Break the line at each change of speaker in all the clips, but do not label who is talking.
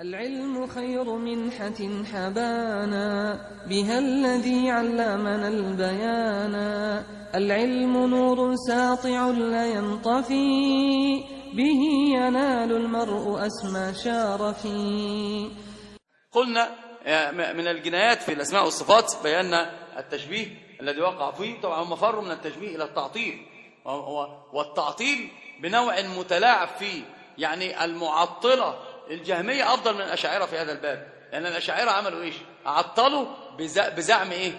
العلم خير منحة حبانا بها الذي علمنا البيانا العلم نور ساطع لا ينطفي به ينال المرء أسمى شارفي.
قلنا من الجنايات في الأسماء والصفات بينا التشبيه الذي وقع فيه. طبعا هم فروا من التشبيه إلى التعطيل. والتعطيل بنوع متلاعب فيه يعني المعطلة الجهمية أفضل من الأشاعرة في هذا الباب. لأن الأشاعرة عملوا إيش؟ عطلوا بزعم إيه؟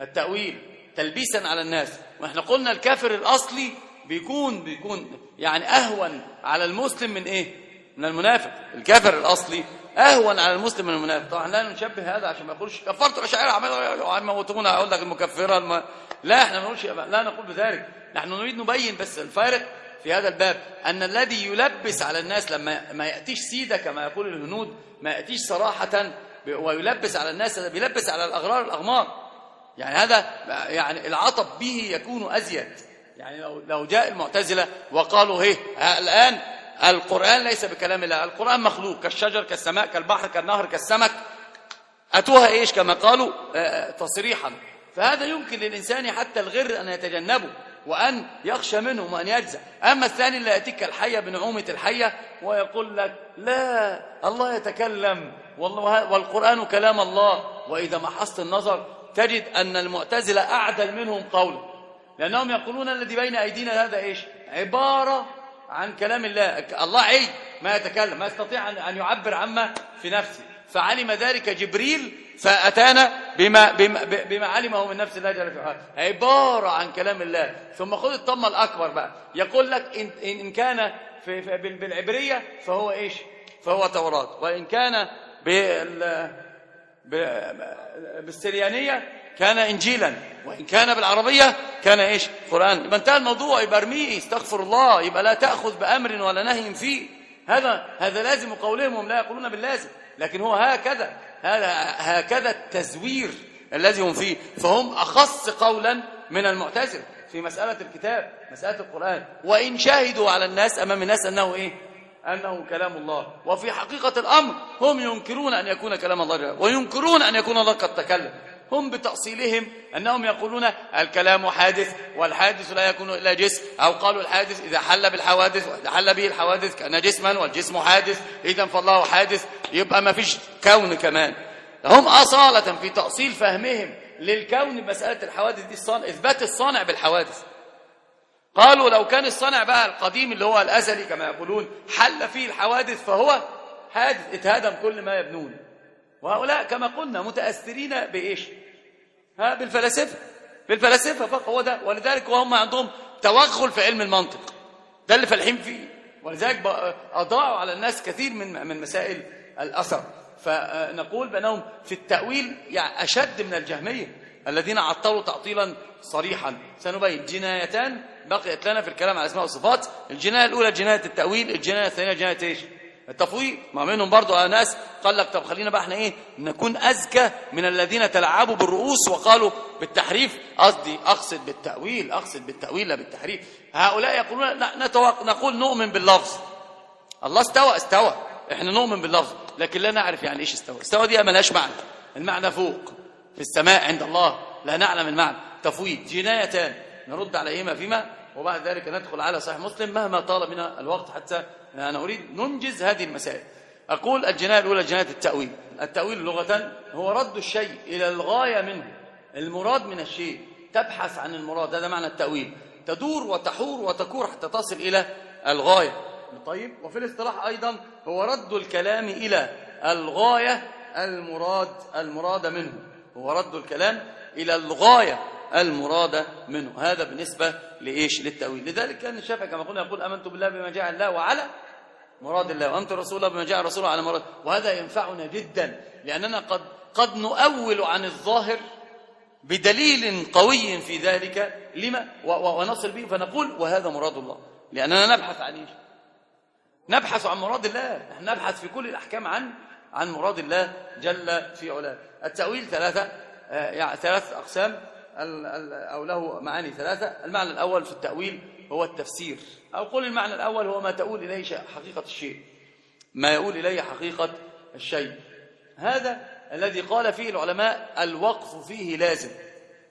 التأويل تلبيسا على الناس. وإحنا قلنا الكافر الأصلي بيكون بيكون يعني أهون على المسلم من إيه؟ من المنافق. الكافر الأصلي أهون على المسلم من المنافق. طبعا لا نشبه هذا عشان ما يقولش كفرت الأشاعرة عملوا موتونا أقول لك المكفرة الم... لا إحنا ما نقولش لا نقول بذلك. نحن نريد نبين بس الفارق في هذا الباب أن الذي يلبس على الناس لما ما يأتيش سيدة كما يقول الهنود ما يأتيش صراحة ويلبس على الناس بيلبس على الأغرار الأغمار. يعني هذا يعني العطب به يكون أزيد. يعني لو لو جاء المعتزلة وقالوا هي الآن القرآن ليس بكلام الله القرآن مخلوق كالشجر كالسماء كالبحر كالنهر كالسمك. أتوها إيش؟ كما قالوا تصريحا. فهذا يمكن للإنسان حتى الغر أن يتجنبه. وأن يخشى منهم وأن يجزع. أما الثاني اللي يأتيك الحية بنعومة الحية ويقول لك لا الله يتكلم. والله والقرآن كلام الله. وإذا محصت النظر تجد أن المعتزلة أعدل منهم قولا لأنهم يقولون الذي بين أيدينا هذا إيش؟ عبارة عن كلام الله. الله عي ما يتكلم ما يستطيع أن يعبر عما في نفسه. فعلم ذلك جبريل فأتانا بما, بما, بما علمه من نفس الله جل وعلا. عبارة عن كلام الله. ثم خذ الطمة الأكبر بقى. يقول لك إن, إن كان في بالعبرية فهو إيش؟ فهو توراة وإن كان بال بالسريانية كان إنجيلا. وإن كان بالعربية كان إيش؟ قرآن. يبقى انتهى الموضوع. يبقى ارميه. استغفر الله. يبقى لا تأخذ بأمر ولا نهي فيه. هذا هذا لازم. قولهم هم لا يقولون باللازم. لكن هو هكذا. هذا هكذا التزوير الذي هم فيه. فهم أخص قولا من المعتزلة في مسألة الكتاب مسألة القرآن. وإن شاهدوا على الناس أمام الناس أنه إيه؟ أنه كلام الله. وفي حقيقة الأمر هم ينكرون أن يكون كلام الله. وينكرون أن يكون الله قد تكلم. هم بتأصيلهم أنهم يقولون الكلام حادث والحادث لا يكون إلا جسم أو قالوا الحادث إذا حل بالحوادث وإذا حل به الحوادث كان جسما والجسم حادث إذا فالله حادث يبقى ما فيش كون كمان. هم أصالة في تأصيل فهمهم للكون مسألة الحوادث دي الصانع إثبات الصانع بالحوادث. قالوا لو كان الصانع بقى القديم اللي هو الأزلي كما يقولون حل فيه الحوادث فهو حادث اتهدم كل ما يبنون. وهؤلاء كما قلنا متأثرين بإيش؟ ها بالفلاسفة. بالفلاسفة فقط. هو ده. ولذلك وهم عندهم توغل في علم المنطق. ده اللي فالحين فيه. ولذلك أضاعوا على الناس كثير من من مسائل الأثر. فنقول بأنهم في التأويل يعني أشد من الجهمية الذين عطلوا تعطيلا صريحا. سنبين جنايتان بقيت لنا في الكلام على الأسماء والصفات الجناية الأولى جناية التأويل الجناية الثانية جناية إيش؟ التفويض ما منهم برضو ناس قال لك طب خلينا بقى إحنا إيه نكون اذكى من الذين تلعبوا بالرؤوس وقالوا بالتحريف. قصدي أقصد بالتأويل أقصد بالتأويل لا بالتحريف. هؤلاء يقولون نقول نؤمن باللفظ. الله استوى استوى. إحنا نؤمن باللفظ لكن لا نعرف يعني إيش استوى. استوى دي ملهاش معنى. المعنى فوق في السماء عند الله. لا نعلم المعنى. تفويض. جنايتان نرد عليهما فيما وبعد ذلك ندخل على صحيح مسلم مهما طال بنا الوقت حتى أنا أريد ننجز هذه المسائل. أقول الجناية الأولى جناية التأويل. التأويل لغة هو رد الشيء إلى الغاية منه. المراد من الشيء. تبحث عن المراد. هذا معنى التأويل. تدور وتحور وتكور حتى تصل إلى الغاية. طيب. وفي الاصطلاح أيضا هو رد الكلام إلى الغاية المراد المراد منه. هو رد الكلام إلى الغاية المراد منه. هذا بالنسبة لإيش؟ للتأويل. لذلك كان الشافعي كما قلنا يقول أمنت بالله بما جاء الله وعلى مراد الله وأمنت رسوله بما جاء رسوله على مراد. وهذا ينفعنا جدا لأننا قد قد نؤول عن الظاهر بدليل قوي في ذلك. لما؟ ونصل به فنقول وهذا مراد الله. لأننا نبحث عن إيش؟ نبحث عن مراد الله. نحن نبحث في كل الأحكام عن عن مراد الله جل في علاه. التأويل ثلاثة يعني ثلاث أقسام. أو له معاني ثلاثة. المعنى الأول في التأويل هو التفسير. أو قل المعنى الأول هو ما تؤول إليه حقيقة الشيء. ما يؤول إليه حقيقة الشيء. هذا الذي قال فيه العلماء الوقف فيه لازم.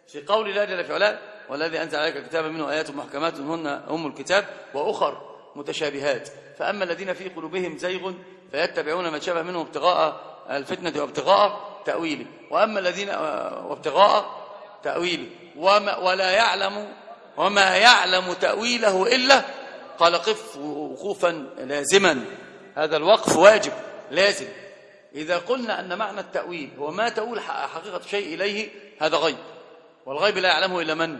في قول الله جل في علاه والذي أنزل عليك الكتاب منه آيات محكمات هن أم الكتاب وأخر متشابهات. فأما الذين في قلوبهم زيغ فيتبعون ما شابه منه ابتغاء الفتنة وابتغاء تأويله. وأما الذين وابتغاء تأويله. وما ولا يعلم وما يعلم تأويله إلا قال قف وقوفا لازما. هذا الوقف واجب لازم. إذا قلنا أن معنى التأويل هو ما تؤول حقيقة شيء إليه هذا غيب. والغيب لا يعلمه إلا من؟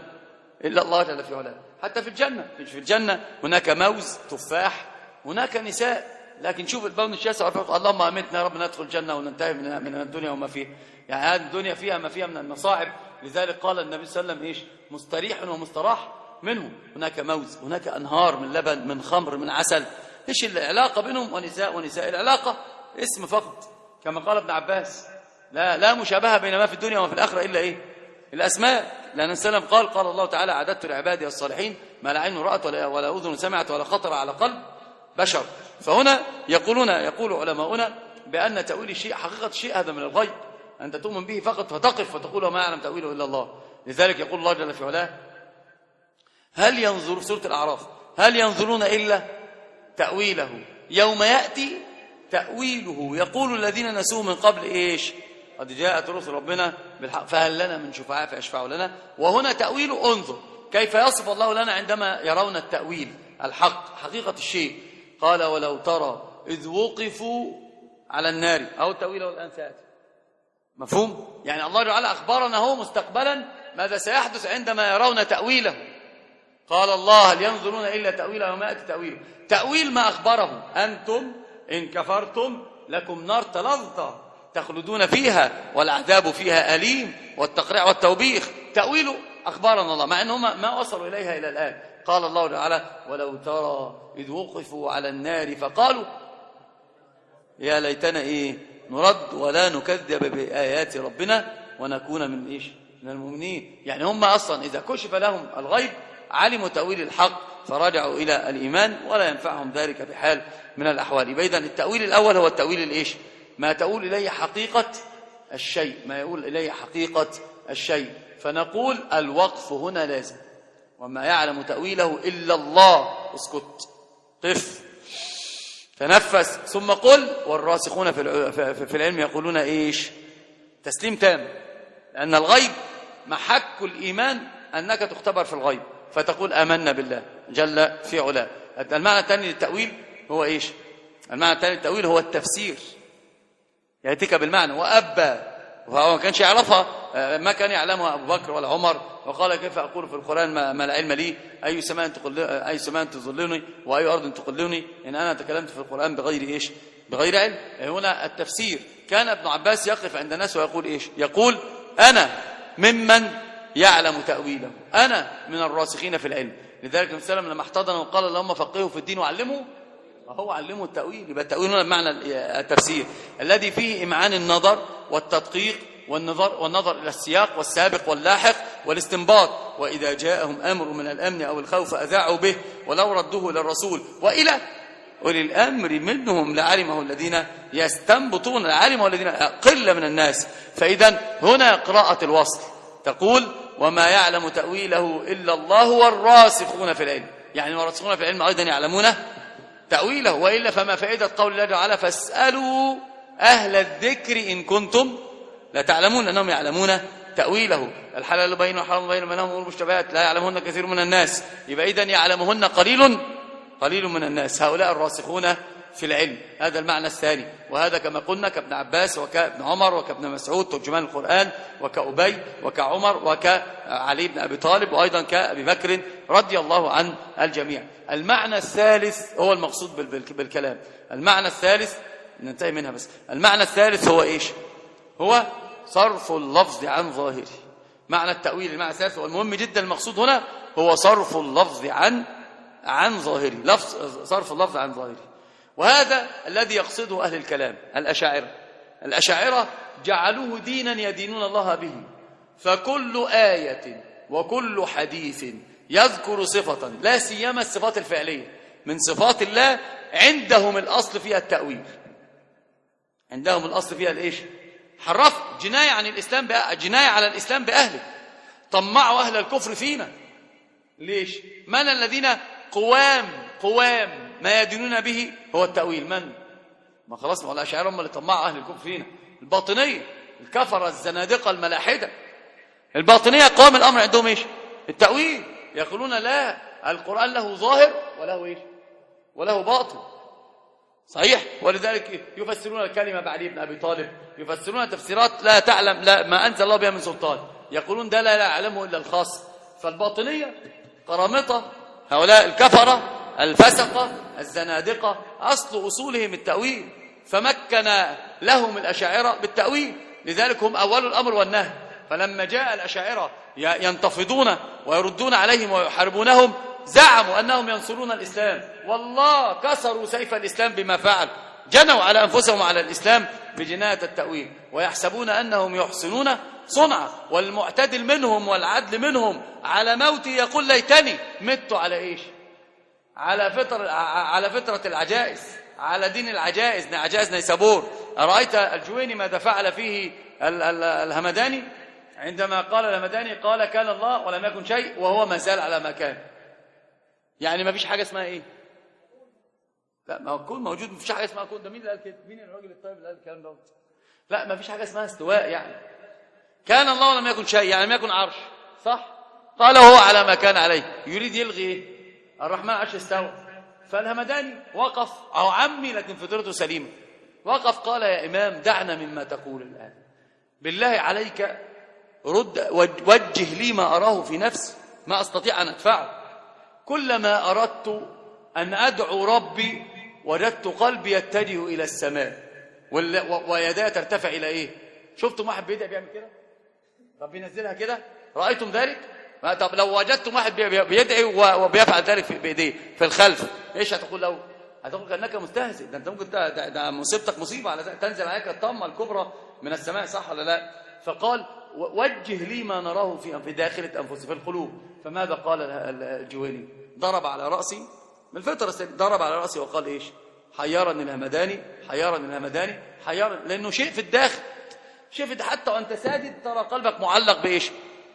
إلا الله جل في علاه. حتى في الجنة في الجنة هناك موز تفاح هناك نساء. لكن شوف البون الشاسع اللهم امتنا يا رب ندخل الجنة وننتهي من من الدنيا وما فيها. يعني هذه الدنيا فيها ما فيها من المصاعب. لذلك قال النبي صلى الله عليه وسلم إيش؟ مستريح ومستراح منه هناك موز هناك أنهار من لبن من خمر من عسل. إيش العلاقة بينهم؟ ونساء ونساء العلاقة. اسم فقط. كما قال ابن عباس لا لا مشابهة بين ما في الدنيا وما في الآخرة إلا إيه؟ الأسماء. لأن السلام قال قال الله تعالى أعددت لعبادي الصالحين ما لا عين رأت ولا ولا أذن سمعت ولا خطر على قلب بشر. فهنا يقولون يقول علماؤنا بأن تأويل الشيء حقيقة الشيء هذا من الغيب. أنت تؤمن به فقط فتقف فتقول ما يعلم تأويله إلا الله. لذلك يقول الله جل في علاه هل ينظر سورة الأعراف هل ينظرون إلا تأويله؟ يوم يأتي تأويله. يقول الذين نسوه من قبل إيش؟ قد جاءت رسل ربنا بالحق فهل لنا من شفعاء فيشفعوا لنا؟ وهنا تأويل انظر. كيف يصف الله لنا عندما يرون التأويل؟ الحق حقيقة الشيء. قال ولو ترى إذ وقفوا على النار. أو التأويل والآن سيأتي. مفهوم؟ يعني الله تعالى أخبرنا هو مستقبلا ماذا سيحدث عندما يرون تأويله. قال الله هل ينظرون إلا تأويله وما يأتي تأويله تأويل ما أخبره. أنتم إن كفرتم لكم نار تلظى تخلدون فيها والعذاب فيها أليم والتقريع والتوبيخ. تأويله أخبرنا الله مع أنهم ما وصلوا إليها إلى الآن. قال الله تعالى ولو ترى إذ وقفوا على النار فقالوا يا ليتنا إيه نرد ولا نكذب بآيات ربنا ونكون من إيش؟ من المؤمنين. يعني هم أصلا إذا كشف لهم الغيب علموا تأويل الحق فرجعوا إلى الإيمان ولا ينفعهم ذلك بحال من الأحوال. فإذا التأويل الأول هو التأويل الإيش؟ ما تقول إليه حقيقة الشيء ما يقول إليه حقيقة الشيء. فنقول الوقف هنا لازم وما يعلم تأويله إلا الله. اسكت. قف. تنفس ثم قل والراسخون في العلم يقولون إيش؟ تسليم تام. لأن الغيب محك الإيمان أنك تختبر في الغيب فتقول آمنا بالله جل في علاه. المعنى الثاني للتأويل هو إيش؟ المعنى الثاني للتأويل هو التفسير. يأتيك بالمعنى وأبى. وهو ما كانش يعرفها. ما كان يعلمها أبو بكر ولا عمر. وقال كيف أقول في القرآن ما, لا علم لي؟ أي سماء أي سماء تظلني وأي أرض تقلني؟ إن أنا تكلمت في القرآن بغير إيش؟ بغير علم. هنا التفسير. كان ابن عباس يقف عند الناس ويقول إيش؟ يقول أنا ممن يعلم تأويله. أنا من الراسخين في العلم. لذلك النبي صلى لما احتضنه وقال اللهم فقهه في الدين وعلمه فهو علمه التأويل. يبقى التأويل هنا بمعنى التفسير. الذي فيه إمعان النظر والتدقيق والنظر, والنظر إلى السياق والسابق واللاحق والاستنباط وإذا جاءهم أمر من الأمن أو الخوف أذاعوا به ولو ردوه إلى الرسول وإلى أولي الأمر منهم لعلمه الذين يستنبطون لعلمه الذين قلة من الناس. فإذا هنا قراءة الوصل. تقول وما يعلم تأويله إلا الله والراسخون في العلم. يعني والراسخون في العلم أيضا يعلمون تأويله. وإلا فما فائدة قول الله تعالى فاسألوا أهل الذكر إن كنتم لا تعلمون أنهم يعلمون تأويله. الحلال بين والحرام بين بينهم والمشتبهات. لا يعلمهن كثير من الناس. يبقى إذن يعلمهن قليل قليل من الناس. هؤلاء الراسخون في العلم. هذا المعنى الثاني. وهذا كما قلنا كابن عباس وكابن عمر وكابن مسعود ترجمان القرآن وكأبي وكعمر وكعلي بن أبي طالب وأيضا كأبي بكر رضي الله عن الجميع. المعنى الثالث هو المقصود بالكلام. المعنى الثالث ننتهي منها بس. المعنى الثالث هو إيش؟ هو صرف اللفظ عن ظاهره. معنى التأويل المعنى الثالث والمهم جدا المقصود هنا هو صرف اللفظ عن عن ظاهره. لفظ صرف اللفظ عن ظاهره. وهذا الذي يقصده أهل الكلام الأشاعرة. الأشاعرة جعلوه دينا يدينون الله به. فكل آية وكل حديث يذكر صفة لا سيما الصفات الفعلية. من صفات الله عندهم الأصل فيها التأويل. عندهم الأصل فيها الإيش؟ حرفوا جناية عن الإسلام بأ... جناية على الإسلام بأهله. طمعوا أهل الكفر فينا. ليش؟ من الذين قوام قوام ما يدينون به هو التأويل. من؟ ما خلاص ما هو الأشاعرة هم اللي طمعوا أهل الكفر فينا. الباطنية الكفرة الزنادقة الملاحدة. الباطنية قوام الأمر عندهم إيش؟ التأويل. يقولون لا القرآن له ظاهر وله إيش؟ وله باطن. صحيح. ولذلك يفسرون الكلمة بعد ابن أبي طالب. يفسرون تفسيرات لا تعلم لا ما أنزل الله بها من سلطان. يقولون ده لا يعلمه إلا الخاص. فالباطنية قرامطة هؤلاء الكفرة الفسقة الزنادقة أصل أصولهم التأويل. فمكن لهم الأشاعرة بالتأويل. لذلك هم أول الأمر والنهي. فلما جاء الأشاعرة ينتفضون ويردون عليهم ويحاربونهم زعموا أنهم ينصرون الإسلام. والله كسروا سيف الإسلام بما فعل. جنوا على أنفسهم على الإسلام بجناية التأويل ويحسبون أنهم يحسنون صنعا والمعتدل منهم والعدل منهم على موتي يقول ليتني مت على إيش؟ على فطر على فطرة العجائز على دين العجائز عجائز نيسابور. أرأيت الجويني ماذا فعل فيه الهمداني؟ عندما قال الهمداني قال كان الله ولم يكن شيء وهو ما زال على ما كان. يعني ما فيش حاجة اسمها إيه؟ لا ما هو كون موجود ما فيش حاجة اسمها كون ده مين اللي قال كده؟ مين الراجل الطيب اللي قال الكلام ده لا ما فيش حاجة اسمها استواء يعني. كان الله ولم يكن شيء يعني لم يكن عرش صح؟ قال هو على ما كان عليه. يريد يلغي إيه؟ الرحمن عرش استوى. فالهمداني وقف أو عمي لكن فطرته سليمة. وقف قال يا إمام دعنا مما تقول الآن. بالله عليك رد وجه لي ما أراه في نفسي ما أستطيع أن أدفعه. كلما أردت أن أدعو ربي وجدت قلبي يتجه إلى السماء. ويداي ترتفع إلى إيه؟ شفتم واحد بيدعي بيعمل كده؟ طب بينزلها كده؟ رأيتم ذلك؟ طب لو وجدتم واحد بيدعي وبيفعل ذلك بإيديه في الخلف إيش هتقول له؟ هتقول كأنك مستهزئ. ده أنت ممكن ده, ده مصيبتك مصيبة على تنزل عليك الطامه الكبرى من السماء صح ولا لا؟ فقال وجه لي ما نراه في في داخله انفسي في القلوب. فماذا قال الجويني؟ ضرب على رأسي من الفطره ضرب على رأسي وقال إيش؟ حيرني الهمداني حيرني الهمداني حيرني لأنه شيء في الداخل. شيء في حتى وأنت ساجد ترى قلبك معلق بإيش؟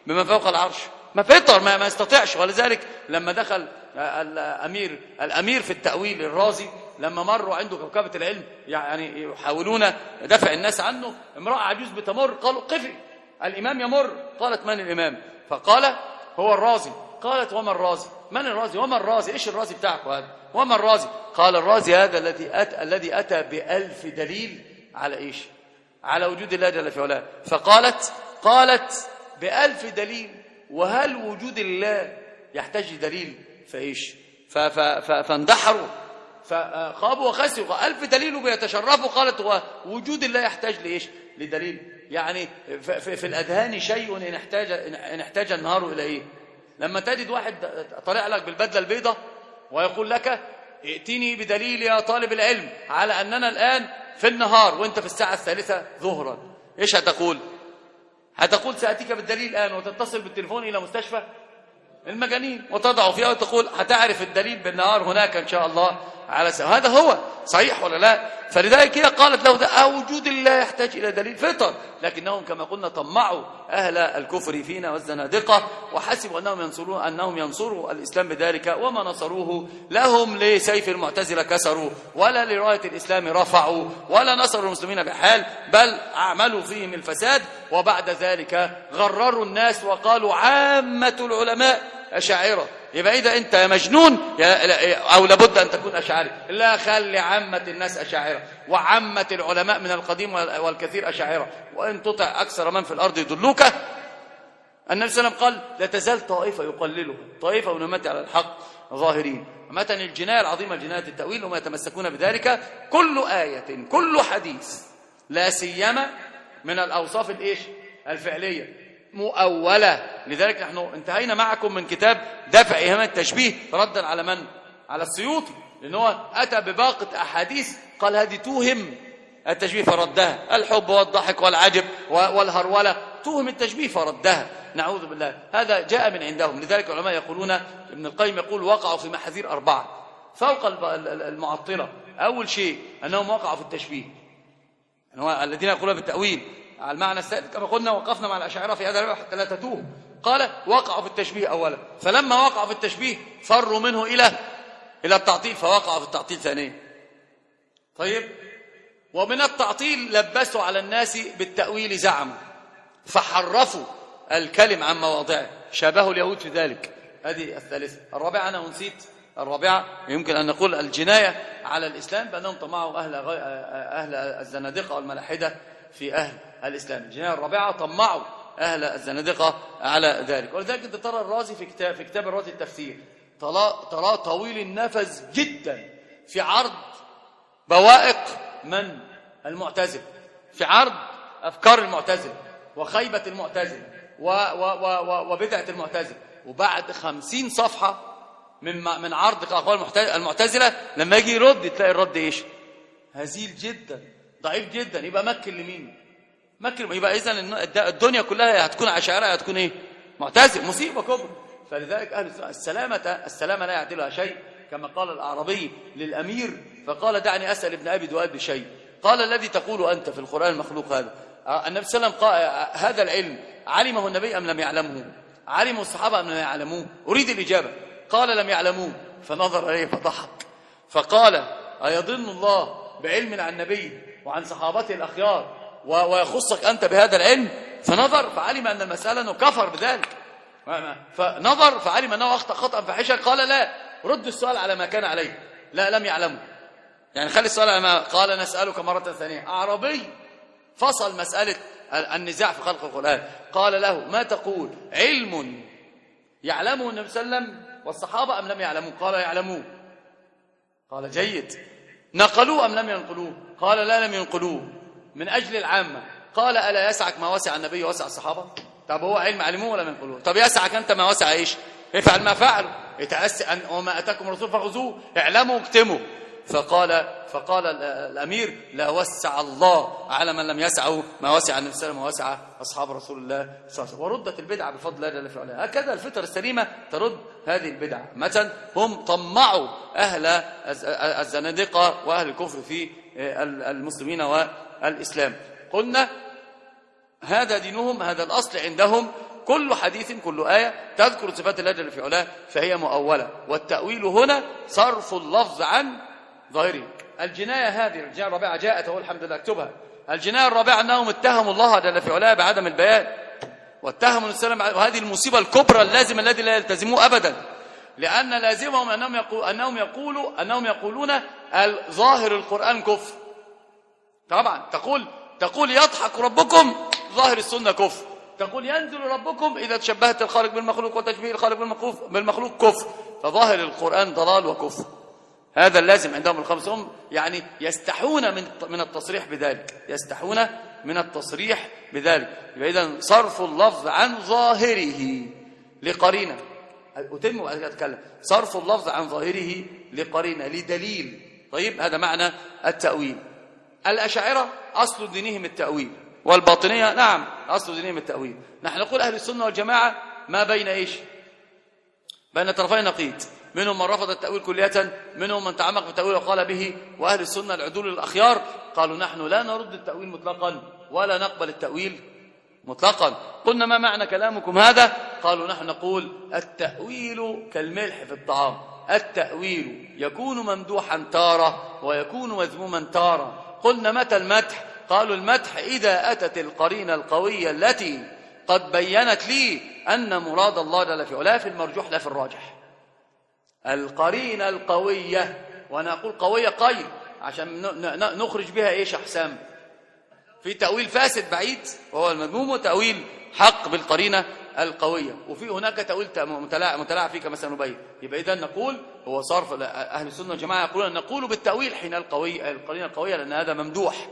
بما فوق العرش. ما فطر ما, ما يستطيعش. ولذلك لما دخل الامير الأمير في التأويل الرازي لما مروا عنده كوكبه العلم يعني يحاولون دفع الناس عنه امرأة عجوز بتمر قالوا قفي. الإمام يمر. قالت من الإمام؟ فقال هو الرازي. قالت وما الرازي؟ من الرازي؟ وما الرازي؟ إيش الرازي بتاعك هذا؟ وما الرازي؟ قال الرازي هذا الذي أتى الذي أتى بألف دليل على إيش؟ على وجود الله جل في علاه. فقالت قالت بألف دليل وهل وجود الله يحتاج دليل؟ فإيش؟ فاندحروا. فخابوا وخسروا. ألف دليل بيتشرفوا قالت وجود الله يحتاج لإيش؟ لدليل. يعني في, في الأذهان شيء إن احتاج, إن احتاج النهار إلى إيه؟ لما تجد واحد طالع لك بالبدلة البيضة ويقول لك ائتني بدليل يا طالب العلم على أننا الآن في النهار وأنت في الساعة الثالثة ظهرا. إيش هتقول؟ هتقول سأتيك بالدليل الآن وتتصل بالتليفون إلى مستشفى المجانين وتضع فيها وتقول هتعرف الدليل بالنهار هناك إن شاء الله. على سبيل هذا هو صحيح ولا لا؟ فلذلك هي قالت له ده وجود الله يحتاج إلى دليل فطر. لكنهم كما قلنا طمعوا أهل الكفر فينا والزنادقة وحسبوا أنهم ينصرون أنهم ينصروا الإسلام بذلك وما نصروه لهم لسيف المعتزلة كسروا ولا لراية الإسلام رفعوا ولا نصروا المسلمين بحال بل أعملوا فيهم الفساد وبعد ذلك غرروا الناس وقالوا عامة العلماء أشاعرة. يبقى إذا أنت يا مجنون؟ يا أو لابد أن تكون أشاعري لا خلي عامة الناس أشاعرة. وعامة العلماء من القديم والكثير أشاعرة. وإن تطع أكثر من في الأرض يضلوك النبي صلى الله عليه وسلم قال لا تزال طائفة يقللها طائفة من أمتي على الحق ظاهرين. متن الجناية العظيمة جناية التأويل وما يتمسكون بذلك. كل آية كل حديث لا سيما من الأوصاف الإيش؟ الفعلية. مؤولة. لذلك نحن انتهينا معكم من كتاب دفع إهام التشبيه ردا على من؟ على السيوطي. لأن هو أتى بباقة أحاديث قال هذه توهم التشبيه فردها. الحب والضحك والعجب والهرولة. توهم التشبيه فردها. نعوذ بالله. هذا جاء من عندهم. لذلك العلماء يقولون ابن القيم يقول وقعوا في محاذير أربعة. فوق المعطلة. أول شيء أنهم وقعوا في التشبيه. الذين يقولون بالتأويل على المعنى السائد. كما قلنا وقفنا مع الأشاعرة في هذا الباب حتى لا تتوه. قال وقعوا في التشبيه أولا. فلما وقعوا في التشبيه فروا منه إلى إلى التعطيل فوقعوا في التعطيل ثانيا. طيب؟ ومن التعطيل لبسوا على الناس بالتأويل زعموا فحرفوا الكلم عن مواضعه. شابهوا اليهود في ذلك. هذه الثالثة. الرابعة أنا نسيت الرابعة. يمكن أن نقول الجناية على الإسلام بأنهم طمعوا أهل, أهل الزنادقة والملاحدة في أهل الإسلام. الجناية الرابعة طمعوا أهل الزنادقة على ذلك. ولذلك أنت ترى الرازي في كتاب, في كتاب الرازي التفسير. ترى طويل النفس جدا. في عرض بوائق من المعتزل. في عرض أفكار المعتزل. وخيبة المعتزل. وبدعة المعتزل. وبعد خمسين صفحة من من عرض أقوال المعتزلة لما يجي يرد تلاقي الرد إيش؟ هزيل جدا. ضعيف جدا. يبقى مكن لمين؟ مكن يبقى إذا الدنيا كلها هتكون عشائرة هتكون إيه؟ معتزل مصيبة كبرى فلذلك أهل السلامة السلامة لا يعدلها شيء. كما قال الأعرابي للأمير فقال دعني أسأل ابن أبي دؤاد بشيء. قال الذي تقول أنت في القرآن المخلوق هذا؟ النبي صلى الله عليه وسلم قال هذا العلم علمه النبي أم لم يعلمه؟ علمه الصحابة أم لم يعلموه؟ أريد الإجابة. قال لم يعلموه. فنظر إليه فضحك. فقال أيظن الله بعلم عن النبي وعن صحابته الأخيار ويخصك أنت بهذا العلم. فنظر فعلم أن المسألة أنه كفر بذلك. فنظر فعلم أنه أخطأ خطأ فحشا قال لا رد السؤال على ما كان عليه. لا لم يعلمه. يعني خلي السؤال على ما قال نسألك مرة ثانية. أعربي فصل مسألة النزاع في خلق القرآن. قال له ما تقول؟ علم يعلمه النبي صلى الله عليه وسلم والصحابة أم لم يعلموه؟ قال يعلموه. قال جيد. نقلوه أم لم ينقلوه؟ قال لا لم ينقلوه. من أجل العامة. قال ألا يسعك ما وسع النبي وسع الصحابة؟ طب هو علم علموه ولا ينقلوه طب يسعك أنت ما وسع إيش؟ افعل ما فعلوا اتأسى أن وما أتاكم الرسول فخذوه. اعلموا واكتموا. فقال فقال الأمير لا وسع الله على من لم يسعه. ما وسع النبي صلى الله عليه وسع أصحاب رسول الله صلى الله عليه وسلم. وردت البدعة بفضل الله جل في علاه هكذا الفطر السليمة ترد هذه البدعة. مثلا هم طمعوا أهل الزنادقة وأهل الكفر في المسلمين والإسلام. قلنا هذا دينهم هذا الأصل عندهم. كل حديث كل آية تذكر صفات الله جل في علاه فهي مؤولة. والتأويل هنا صرف اللفظ عن ظاهره الجناية هذه الجناية الرابعة جاءت هو الحمد لله اكتبها. الجناية الرابعة أنهم اتهموا الله جل في علاه بعدم البيان. واتهموا السلام وهذه المصيبة الكبرى اللازمة الذي لا يلتزموه أبدا. لأن لازمهم أنهم, يقول أنهم, يقولوا أنهم يقولون ظاهر القرآن كفر. طبعا تقول تقول يضحك ربكم ظاهر السنة كفر. تقول ينزل ربكم إذا تشبهت الخالق بالمخلوق وتشبيه الخالق بالمخلوق, بالمخلوق كفر. فظاهر القرآن ضلال وكفر. هذا اللازم عندهم الخمس. هم يعني يستحون من من التصريح بذلك. يستحون من التصريح بذلك. يبقى اذا صرف اللفظ عن ظاهره لقرينة. اتم أتكلم. صرف اللفظ عن ظاهره لقرينة لدليل. طيب هذا معنى التأويل. الأشاعرة أصل دينهم التأويل. والباطنية نعم أصل دينهم التأويل. نحن نقول أهل السنة والجماعة ما بين إيش؟ بين طرفي نقيض. منهم من رفض التأويل كلية منهم من تعمق بالتأويل وقال به وأهل السنة العدول الأخيار. قالوا نحن لا نرد التأويل مطلقا ولا نقبل التأويل مطلقا. قلنا ما معنى كلامكم هذا؟ قالوا نحن نقول التأويل كالملح في الطعام. التأويل يكون ممدوحا تارة ويكون مذموما تارة. قلنا متى المدح؟ قالوا المدح إذا أتت القرينة القوية التي قد بينت لي أن مراد الله جل في علاه في المرجوح لا في الراجح. القرينة القوية وأنا أقول قوية قيد عشان نخرج بها إيش أحسام في تأويل فاسد بعيد وهو المذموم وتأويل حق بالقرينة. القوية. وفي هناك تأويل متلاعب فيه كما سنبين يبقى إذا نقول هو صرف أهل السنة والجماعة يقولون نقول بالتأويل حين القوي القرينة القوية لأن هذا ممدوح.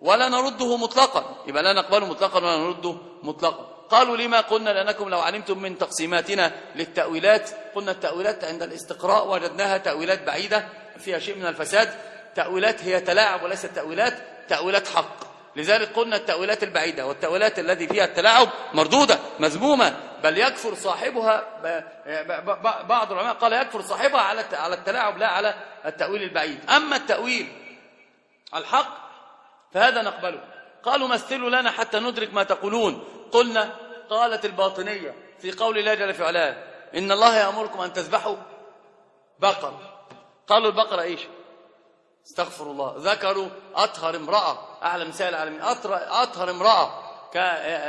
ولا نرده مطلقا. يبقى لا نقبله مطلقا ولا نرده مطلقا. قالوا لما قلنا لأنكم لو علمتم من تقسيماتنا للتأويلات قلنا التأويلات عند الاستقراء وجدناها تأويلات بعيدة فيها شيء من الفساد. تأويلات هي تلاعب وليست تأويلات تأويلات حق. لذلك قلنا التأويلات البعيدة والتأويلات التي فيها التلاعب مردودة مذمومة بل يكفر صاحبها بعض العلماء قال يكفر صاحبها على على التلاعب لا على التأويل البعيد. أما التأويل الحق فهذا نقبله. قالوا مثلوا لنا حتى ندرك ما تقولون. قلنا قالت الباطنية في قول الله جل في علاه إن الله يأمركم أن تذبحوا بقر قالوا البقرة إيش؟ استغفر الله. ذكروا أطهر امرأة. أعلى مثال العالمين أطهر امرأة.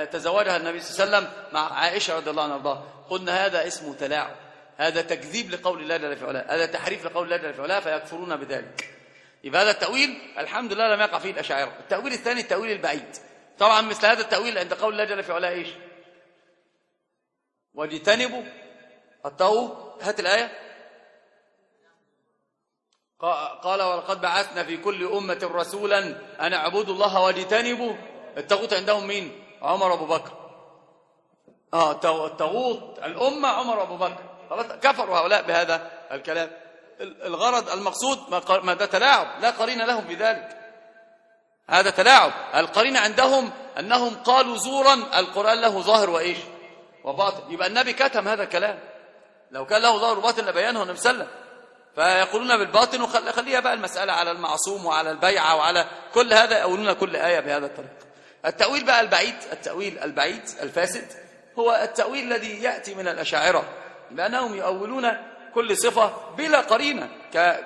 تزوجها النبي صلى الله عليه وسلم مع عائشة رضي الله عنها. وارضاها قلنا هذا اسمه تلاعب. هذا تكذيب لقول الله جل في علاه هذا تحريف لقول الله جل في علاه فيكفرون بذلك. يبقى هذا التأويل الحمد لله لم يقع فيه الأشاعرة. التأويل الثاني التأويل البعيد. طبعا مثل هذا التأويل عند قول الله جل في علاه إيش؟ واجتنبوا الطاغوت. هات الآية. قال ولقد بعثنا في كل أمة رسولا أن اعبدوا الله واجتنبوا الطاغوت عندهم مين؟ عمر أبو بكر. آه الطاغوت الأمة عمر أبو بكر. خلاص كفروا هؤلاء بهذا الكلام. الغرض المقصود ما ده تلاعب. لا قرين لهم بذلك هذا تلاعب. القرين عندهم أنهم قالوا زورا القرآن له ظاهر وإيش؟ وباطن. يبقى النبي كتم هذا الكلام. لو كان له ظاهر وباطن لبيانه النبي صلى الله عليه وسلم. فيقولون بالباطن وخليها بقى المسألة على المعصوم وعلى البيعة وعلى كل هذا يقولون كل آية بهذا الطريق التأويل بقى البعيد التأويل البعيد الفاسد هو التأويل الذي يأتي من الأشاعرة لأنهم يؤولون كل صفة بلا قرينة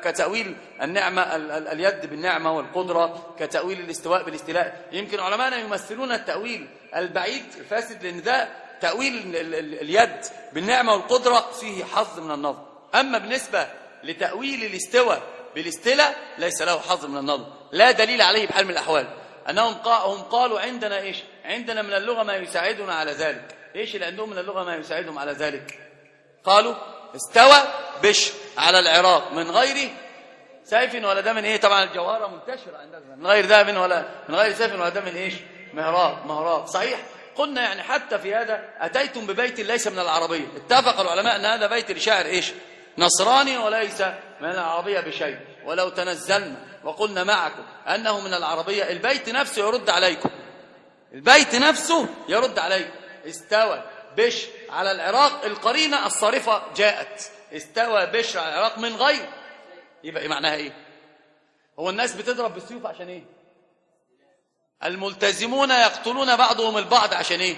كتأويل النعمة اليد بالنعمة والقدرة كتأويل الاستواء بالاستلاء يمكن علماءنا يمثلون التأويل البعيد الفاسد لأن ده تأويل اليد بالنعمة والقدرة فيه حظ من النظر. أما بالنسبة لتأويل الاستواء بالاستلاء ليس له حظ من النظر. لا دليل عليه بحال من الأحوال. أنهم هم قالوا عندنا إيش؟ عندنا من اللغة ما يساعدنا على ذلك. إيش اللي عندهم من اللغة ما يساعدهم على ذلك؟ قالوا استوى بشر على العراق. من غير سيف ولا دم. إيه طبعا الجوهره منتشرة عندنا. من غير دم ولا من غير سيف ولا دم. إيش؟ مهراب مهراب صحيح. قلنا يعني حتى في هذا أتيتم ببيت ليس من العربية. اتفق العلماء أن هذا بيت لشاعر إيش؟ نصراني وليس من العربية بشيء. ولو تنزلنا وقلنا معكم أنه من العربية البيت نفسه يرد عليكم. البيت نفسه يرد عليكم. استوى بشر على العراق القرينة الصارفة جاءت. استوى بشر على العراق من غير. يبقى إيه معناها إيه؟ هو الناس بتضرب بالسيوف عشان إيه؟ الملتزمون يقتلون بعضهم البعض عشان إيه؟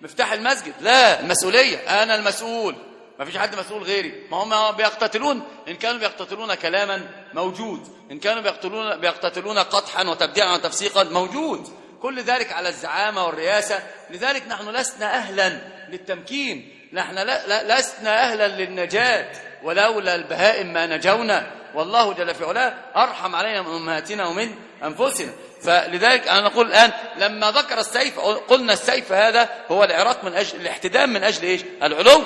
مفتاح المسجد. لا المسؤولية. أنا المسؤول. ما فيش حد مسؤول غيري. ما هم بيقتتلون. إن كانوا بيقتتلون كلاما موجود. إن كانوا بيقتلون, بيقتتلون قطحا وتبديعا وتفسيقا موجود. كل ذلك على الزعامة والرياسة لذلك نحن لسنا أهلا للتمكين. نحن لسنا أهلا للنجاة. ولولا البهائم ما نجونا. والله جل في علاه أرحم علينا من أمهاتنا ومن أنفسنا. فلذلك أنا نقول الآن لما ذكر السيف قلنا السيف هذا هو العراق من أجل الاحتدام من أجل إيش؟ العلو.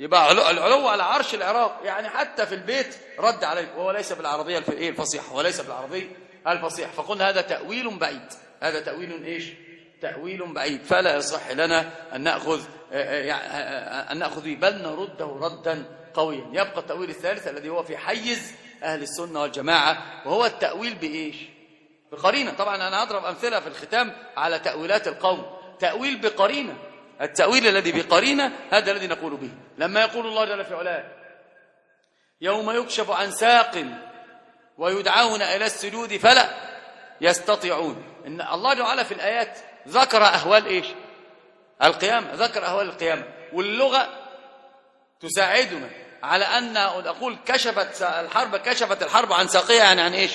يبقى العلو على عرش العراق. يعني حتى في البيت رد عليه. وهو ليس بالعربية الفصيحة. وليس بالعربية الفصيح فقلنا هذا تأويل بعيد. هذا تأويل إيش؟ تأويل بعيد. فلا يصح لنا أن نأخذ أن نأخذ به. بل نرده ردا قويا. يبقى التأويل الثالث الذي هو في حيز أهل السنة والجماعة. وهو التأويل بإيش؟ بقرينة. طبعا أنا أضرب أمثلة في الختام على تأويلات القوم. تأويل بقرينة. التأويل الذي بقرينة هذا الذي نقول به. لما يقول الله جل في علاه يوم يكشف عن ساق ويدعون إلى السجود فلا يستطيعون. إن الله جعل في الآيات ذكر أهوال إيش؟ القيامة ذكر أهوال القيامة. واللغة تساعدنا على أن أقول كشفت الحرب كشفت الحرب عن ساقيها يعني عن إيش؟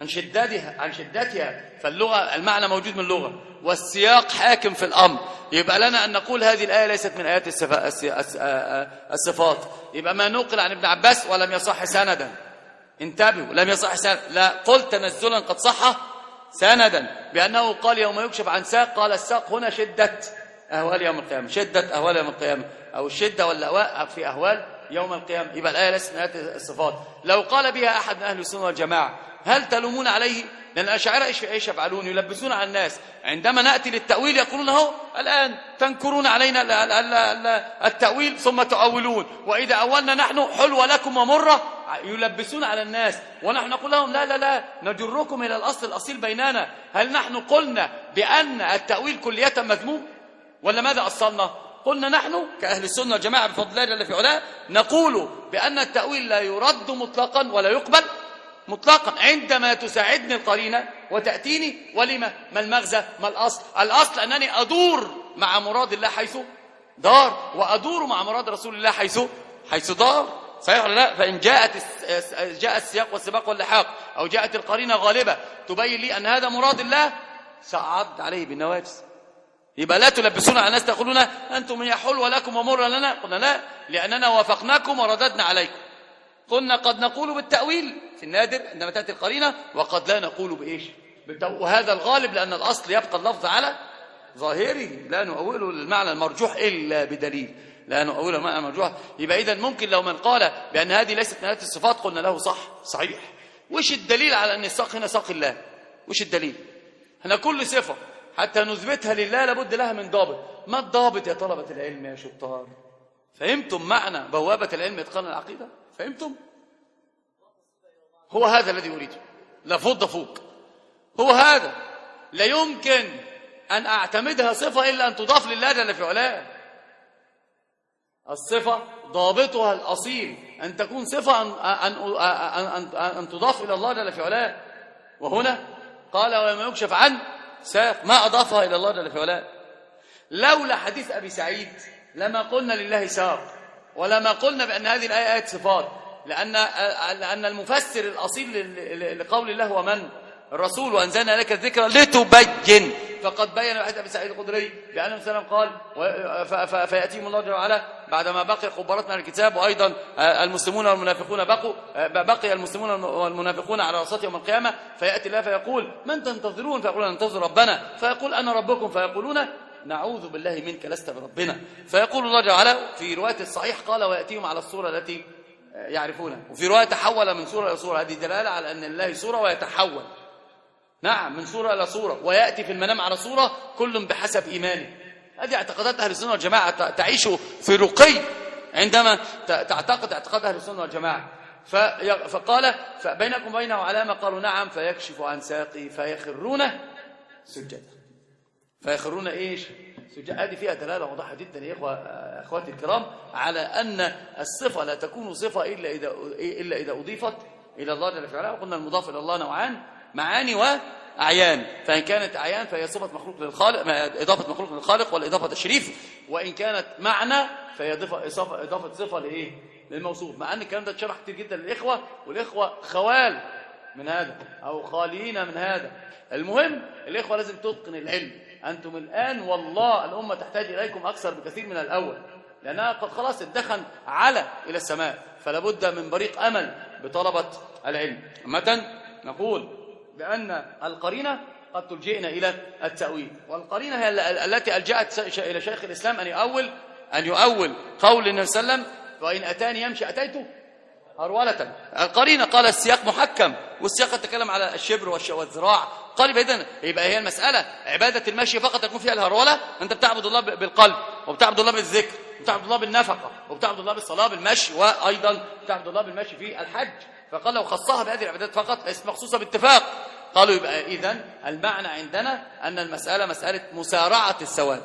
عن شدتها عن شدتها فاللغة المعنى موجود من اللغة. والسياق حاكم في الأمر. يبقى لنا أن نقول هذه الآية ليست من آيات الصفات. يبقى ما نقل عن ابن عباس ولم يصح سندا. انتبهوا لم يصح سند لا قل تنزلا قد صح سندا. بأنه قال يوم يكشف عن ساق قال الساق هنا شدة أهوال يوم القيامة. شدة أهوال يوم القيامة. أو الشدة واللواء في أهوال يوم القيامة. يبقى الآية ليست من آيات الصفات. لو قال بها أحد من أهل السنة والجماعة هل تلومون عليه؟ لأن الأشاعرة إيش يفعلون؟ يلبسون على الناس. عندما نأتي للتأويل يقولون هو الآن تنكرون علينا التأويل ثم تؤولون. وإذا أولنا نحن حلو لكم ومرة يلبسون على الناس. ونحن نقول لهم لا لا لا نجركم إلى الأصل الأصيل بيننا. هل نحن قلنا بأن التأويل كلية مذموم؟ ولا ماذا أصلنا؟ قلنا نحن كأهل السنة والجماعة بفضل الله جل في علاه نقول بأن التأويل لا يرد مطلقا ولا يقبل. مطلقا. عندما تساعدني القرينة وتأتيني ولما؟ ما المغزى؟ ما الأصل؟ الأصل أنني أدور مع مراد الله حيث دار وأدور مع مراد رسول الله حيث حيث دار. صحيح ولا لا؟ فإن جاءت جاء السياق والسباق واللحاق أو جاءت القرينة غالبة تبين لي أن هذا مراد الله سأعض عليه بالنواجس يبقى لا تلبسون على الناس تقولون أنتم هي حلوة لكم ومر لنا. قلنا لا لأننا وافقناكم ورددنا عليكم. قلنا قد نقول بالتأويل. في النادر عندما تأتي القرينة وقد لا نقول بإيش؟ وهذا الغالب لأن الأصل يبقى اللفظ على ظاهره. لا نؤوله المعنى المرجوح إلا بدليل. لا نؤوله المعنى المرجوح. يبقى إذا ممكن لو من قال بأن هذه ليست من الصفات قلنا له صح صحيح. وش الدليل على أن الساق هنا ساق الله؟ وش الدليل؟ هنا كل صفة حتى نثبتها لله لابد لها من ضابط. ما الضابط يا طلبة العلم يا شطار؟ فهمتم معنى بوابة العلم إتقان العقيدة؟ فهمتم؟ هو هذا الذي أريده. لا فض فوق. هو هذا. لا يمكن أن أعتمدها صفة إلا أن تضاف لله جل في علاه. الصفة ضابطها الأصيل. أن تكون صفة أن, أن, أن, أن, أن تضاف إلى الله جل في علاه. وهنا قال وما يكشف عن ساق ما أضافها إلى الله جل في علاه. لولا حديث أبي سعيد لما قلنا لله ساق. ولما قلنا بأن هذه الآية آية صفات. لأن, لأن المفسر الأصيل لقول الله ومن الرسول وأنزلنا لك الذكر لتبين. فقد بين واحد أبي سعيد الخدري بأن النبي قال فيأتيهم الله جل وعلا بعدما بقي خبرات من الكتاب وأيضا المسلمون والمنافقون بقوا بقي المسلمون والمنافقون على رصات يوم القيامة. فيأتي الله فيقول من تنتظرون؟ فيقول ننتظر ربنا. فيقول أنا ربكم؟ فيقولون نعوذ بالله منك لست بربنا. فيقول الله جل وعلا في رواية الصحيح قال ويأتيهم على الصورة التي يعرفونها وفي رواية تحول من صورة إلى صورة هذه دلالة على أن الله صورة ويتحول. نعم من صورة إلى صورة ويأتي في المنام على صورة كل بحسب إيمانه. هذه اعتقادات أهل السنة والجماعة تعيش في رقي. عندما تعتقد اعتقاد أهل السنة والجماعة. فقال فبينكم وبينه علامة. قالوا نعم فيكشف عن ساقي فيخرون سجدا فيخرون إيش؟ هذه فيها دلالة واضحة جدا يا اخوه إخواتي الكرام على أن الصفة لا تكون صفة إلا اذا إلا إذا أضيفت إلى الله جل وعلا وقلنا المضاف إلى الله نوعان معاني وأعيان. فإن كانت أعيان فهي صفة مخلوق للخالق إضافة مخلوق للخالق والإضافة تشريف. وإن كانت معنى فهي إضافة, إضافة صفة لإيه؟ للموصوف. مع أن الكلام ده اتشرح كتير جدا للإخوة والإخوة خوال من هذا أو خاليين من هذا. المهم الإخوة لازم تتقن العلم. أنتم الآن والله الأمة تحتاج إليكم أكثر بكثير من الأول لأنها قد خلاص اتدخن على إلى السماء فلا بد من بريق أمل بطلبة العلم. عامة نقول بأن القرينة قد تلجئنا إلى التأويل والقرينة هي التي ألجأت إلى شيخ الإسلام أن يؤول أن يؤول قول النبي صلى الله عليه وسلم وإن أتاني يمشي أتيته هرولة. القرينة قال السياق محكم والسياق يتكلم على الشبر والذراع قال إذن يبقى هي المسألة عبادة المشي فقط يكون فيها الهرولة؟ أنت بتعبد الله بالقلب وبتعبد الله بالذكر وبتعبد الله بالنفقة وبتعبد الله بالصلاة بالمشي وأيضا بتعبد الله بالمشي في الحج. فقال لو خصها بهذه العبادات فقط ليست مخصوصة باتفاق. قالوا يبقى إذن المعنى عندنا أن المسألة مسألة مسارعة الثواب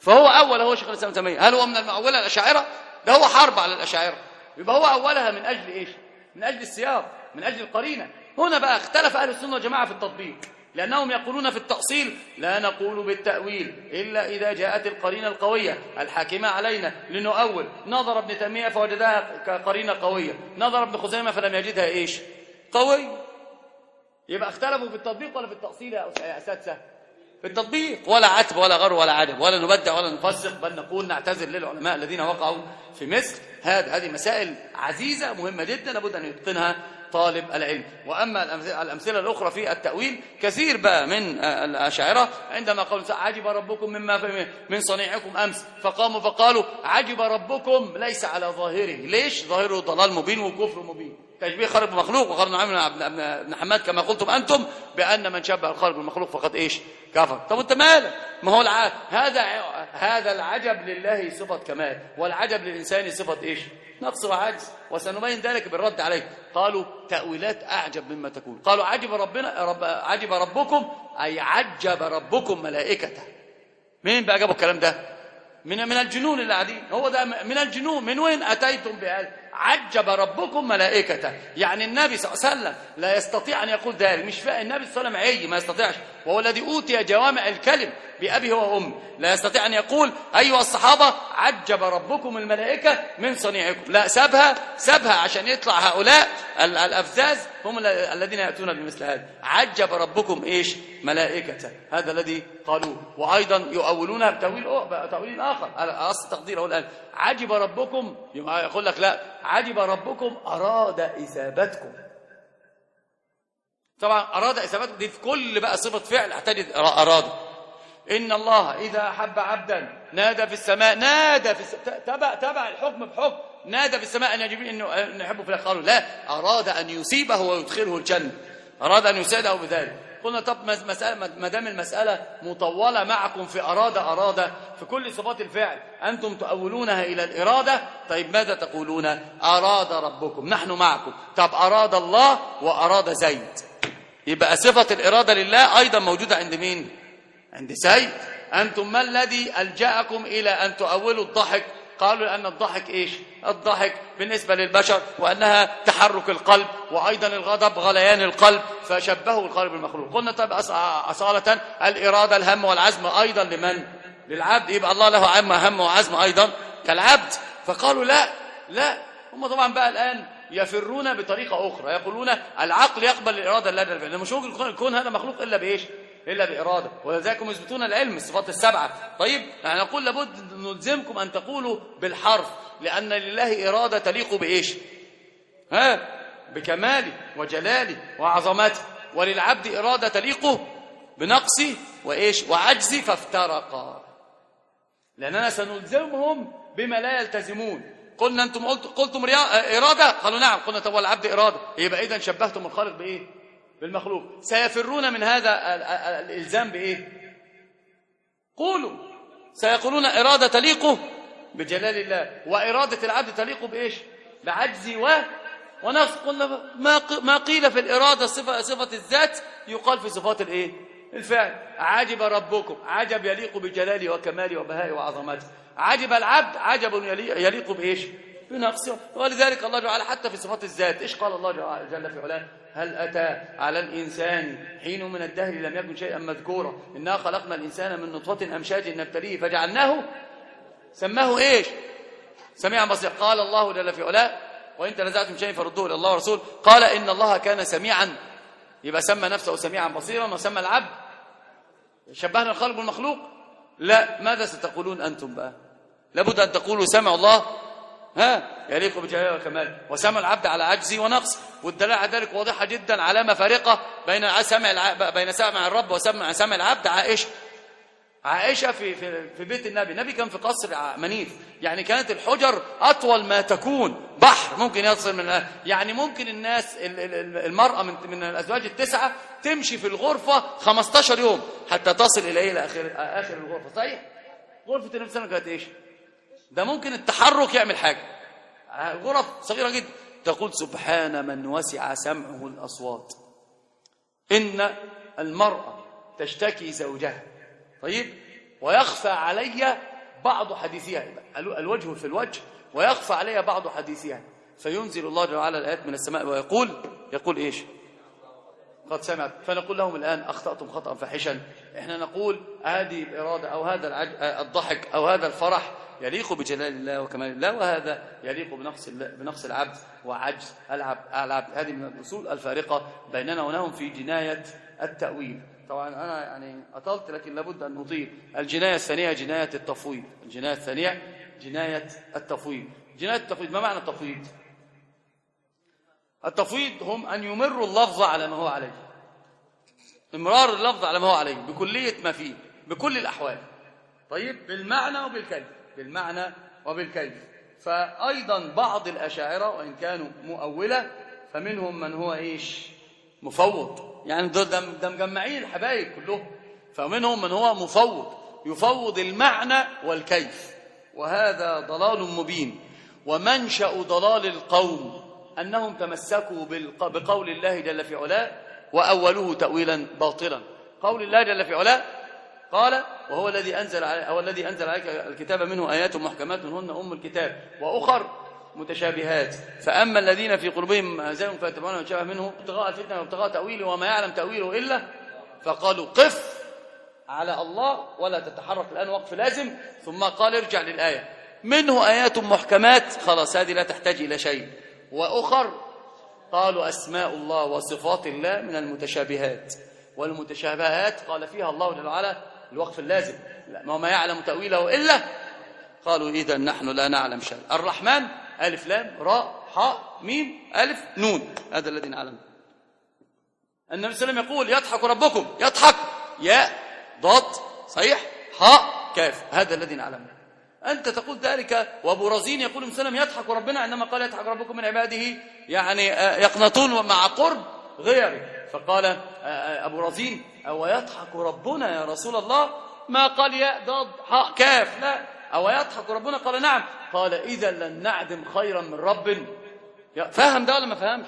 فهو أول هو شيخ الإسلام تيمية هل هو من المعولة الأشاعرة؟ ده هو حرب على الأشاعرة. يبقى هو أولها من أجل إيش؟ من أجل السياق من أجل القرينة. هنا بقى اختلف أهل السنة والجماعة في التطبيق. لأنهم يقولون في التأصيل لا نقول بالتأويل إلا إذا جاءت القرينة القوية. الحاكمة علينا لنؤول. نظر ابن تيمية فوجدها كقرينة قوية. نظر ابن خزيمة فلم يجدها إيش؟ قوي. يبقى اختلفوا في التطبيق ولا في التأصيل يا أساتذة في التطبيق. ولا عتب ولا غر ولا عدم. ولا نبدع ولا نفسق بل نقول نعتذر للعلماء الذين وقعوا في مثل هذه هذه مسائل عزيزة مهمة جدا لابد أن يتقنها طالب العلم. وأما الأمثلة الأخرى في التأويل كثير بقى من الأشاعرة عندما قالوا عجب ربكم مما من صنيعكم أمس فقاموا فقالوا عجب ربكم ليس على ظاهره ليش؟ ظاهره ضلال مبين وكفر مبين. تشبيه خالق بمخلوق وقال نعم ابن حماد كما قلتم أنتم بأن من شبه الخالق بالمخلوق فقد إيش؟ كفر. طب أنت مالك؟ ما هو الع... هذا هذا العجب لله صفة كمال والعجب للإنسان صفة إيش؟ نقص وعجز. وسنبين ذلك بالرد عليه. قالوا تأويلات أعجب مما تكون. قالوا عجب ربنا رب عجب ربكم أي عجب ربكم ملائكته. مين بقى جابوا الكلام ده؟ من من الجنون اللي قاعدين هو ده من الجنون. من وين أتيتم بهذا؟ عجب ربكم ملائكته. يعني النبي صلى الله عليه وسلم لا يستطيع أن يقول ذلك. مش فاهم. النبي صلى الله عليه وسلم عي ما يستطيعش. وهو الذي أوتي جوامع الكلم. بأبي هو وأمي. لا يستطيع أن يقول أيها الصحابة عجب ربكم الملائكة من صنيعكم. لا سابها سابها عشان يطلع هؤلاء ال- الأفزاز هم ال- الذين يأتون بمثل هذا. عجب ربكم إيش؟ ملائكته هذا الذي قالوه. وأيضا يؤولونها تأويل آخر. على اصل تقديره الآن. عجب ربكم يقول لك لا. عجب ربكم أراد إثابتكم. طبعا أراد إثابتكم. دي في كل بقى صفة فعل احتاج اراد إن الله إذا أحب عبدا نادى في السماء نادى في السماء تبع تبع الحكم بحكم. نادى في السماء أن يجب أن يحبوا فلان قالوا لا أراد أن يصيبه ويدخله الجنة. أراد أن يسعده بذلك. قلنا طب مس- مسألة ما دام المسألة مطولة معكم في أراد أراد في كل صفات الفعل أنتم تؤولونها إلى الإرادة؟ طيب ماذا تقولون؟ أراد ربكم نحن معكم. طب أراد الله وأراد زيد. يبقى صفة الإرادة لله أيضا موجودة عند مين؟ عند زيد أنتم ما الذي ألجأكم إلى أن تؤولوا الضحك؟ قالوا أن الضحك إيش؟ الضحك بالنسبة للبشر وأنها تحرك القلب وأيضا الغضب غليان القلب. فشبهوا القلب بالمخلوق قلنا طب أص- أصالة الإرادة الهم والعزم أيضا لمن؟ للعبد. يبقى الله له عم هم وعزم أيضا كالعبد. فقالوا لا لا. هم طبعا بقى الآن يفرون بطريقة أخرى. يقولون العقل يقبل الإرادة لا مش ممكن الكون هذا مخلوق إلا بإيش؟ إلا بإرادة. ولذلك يثبتون العلم الصفات السبعة. طيب يعني نقول لابد نلزمكم أن تقولوا بالحرف لأن لله إرادة تليق بإيش؟ ها؟ بكماله وجلاله وعظمته. وللعبد إرادة تليق بنقصه وإيش؟ وعجزه فافترقا لأننا سنلزمهم بما لا يلتزمون. قلنا أنتم قلت قلتم ريا- إرادة؟ قالوا نعم. قلنا طب والعبد إرادة. يبقى إذا شبهتم الخالق بإيه؟ بالمخلوق. سيفرون من هذا ال- ال- الإلزام بإيه؟ قولوا. سيقولون إرادة تليق بجلال الله. وإرادة العبد تليق بإيش؟ بعجزي و ونقص قلنا ما قيل في الإرادة صفة صفة الذات. يقال في صفات الإيه؟ الفعل. عجب ربكم. عجب يليق بجلاله وكماله وبهائه وعظمته عجب العبد عجب يليق بإيش؟ بنقصه ولذلك الله جعل حتى في صفات الذات. إيش قال الله جل في علاه؟ هل أتى على الإنسان حين من الدهر لم يكن شيئا مذكورا؟ إنا خلقنا الإنسان من نطفة أمشاج نبتليه فجعلناه. سماه إيش؟ سميعا بصيرا قال الله جل في علاه وإن تنازعتم شيئا فردوه إلى الله ورسول قال إن الله كان سميعا. يبقى سمى نفسه سميعا بصيرا وسمى العبد. شبهنا الخلق بالمخلوق؟ لا. ماذا ستقولون أنتم بقى؟ لابد أن تقولوا سمع الله ها؟ يليق بجلاله وكماله. وسمع العبد على عجزه ونقص. والدلاله على ذلك واضحة جدا علامه فارقه بين سمع. بين سمع الرب وسمع سمع العبد عائشة. عائشة في في في بيت النبي. النبي كان في قصر منيف. يعني كانت الحجر أطول ما تكون. بحر ممكن يصل من يعني ممكن الناس ال- ال- ال- المرأة من من الأزواج التسعة تمشي في الغرفة 15 يوم حتى تصل إلى إيه لاخر آخر الغرفة. صحيح؟ غرفة النبي صلى الله عليه وسلم كانت إيش؟ ده ممكن التحرك يعمل حاجة. غرف صغيرة جدا. تقول سبحان من وسع سمعه الأصوات. إن المرأة تشتكي زوجها. طيب؟ ويخفى علي بعض حديثها. ال- الوجه في الوجه. ويخفى علي بعض حديثها. فينزل الله جل وعلا الآيات من السماء ويقول يقول إيش؟ قد سمعت. فنقول لهم الآن أخطأتم خطأ فاحشا. إحنا نقول هذه الإرادة أو هذا. الضحك أو هذا الفرح يليق بجلال الله وكمال الله وهذا يليق بنقص بنقص العبد وعجز العبد العبد. هذه من الأصول الفارقة بيننا وبينهم في جناية التأويل. طبعا أنا يعني أطلت لكن لابد أن نطيل. الجناية الثانية جناية التفويض. الجناية الثانية جناية التفويض. جناية التفويض ما معنى التفويض؟ التفويض هم أن يمروا اللفظ على ما هو عليه. إمرار اللفظ على ما هو عليه بكلية ما فيه بكل الأحوال. طيب بالمعنى وبالكيف بالمعنى وبالكيف. فأيضا بعض الأشاعرة وإن كانوا مؤولة فمنهم من هو إيش؟ مفوض. يعني دول ده مجمعين الحبايب كلهم. فمنهم من هو مفوض. يفوض المعنى والكيف. وهذا ضلال مبين. ومنشأ ضلال القوم. أنهم تمسكوا بقول الله جل في علاه وأولوه تأويلا باطلا. قول الله جل في علاه قال وهو الذي أنزل هو الذي أنزل عليك الكتاب منه آيات محكمات منهن أم الكتاب وأخر متشابهات. فأما الذين في قلوبهم زيغ فيتبعون ما شابه منه ابتغاء الفتنة وابتغاء تأويله وما يعلم تأويله إلا فقالوا قف على الله ولا تتحرك الآن وقف لازم. ثم قال ارجع للآية. منه آيات محكمات. خلاص هذه لا تحتاج إلى شيء. وأخر. قالوا أسماء الله وصفات الله من المتشابهات. والمتشابهات قال فيها الله جل وعلا الوقف اللازم. لا وما يعلم تأويله إلا. قالوا إذا نحن لا نعلم شيء الرحمن ألف لام راء حاء ميم ألف نون. هذا الذي نعلم النبي صلى الله عليه وسلم يقول يضحك ربكم. يضحك. ياء ضاد صحيح حاء كاف. هذا الذي نعلمه. أنت تقول ذلك وأبو رزين يقول وسلم يضحك ربنا عندما قال يضحك ربكم من عباده يعني يقنطون مع قرب غيره. فقال أبو رزين أو يضحك ربنا يا رسول الله؟ ما قال ياء ضاد حاء كاف لا. أو يضحك ربنا؟ قال نعم. قال إذا لن نعدم خيرا من رب. فهم ده ولا ما فهمش؟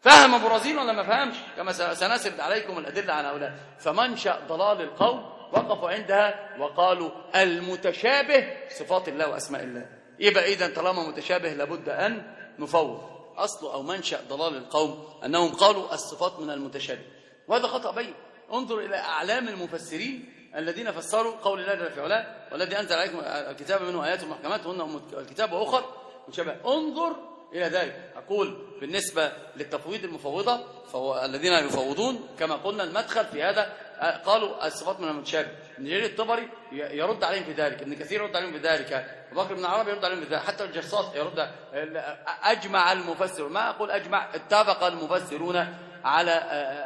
فهم أبو رزين ولا ما فهمش؟ كما سنسرد عليكم الأدلة على هؤلاء. فمنشأ ضلال القوم وقفوا عندها وقالوا المتشابه صفات الله وأسماء الله. يبقى إذا طالما متشابه لابد أن نفوض. أصل أو منشأ ضلال القوم أنهم قالوا الصفات من المتشابه. وهذا خطأ بين. انظر إلى أعلام المفسرين الذين فسروا قول الله جل في علاه والذي أنزل عليكم الكتاب منه آيات محكمات هن الكتاب وأخر مشابه انظر إلى ذلك. أقول بالنسبة للتفويض المفوضة فهو الذين يفوضون كما قلنا المدخل في هذا قالوا الصفات من المتشابه. ابن جرير الطبري يرد عليهم في ذلك ابن كثير يرد عليهم في ذلك. بكر بن عربي يرد عليهم في ذلك. حتى الجصاص يرد أجمع المفسر ما أقول أجمع اتفق المفسرون على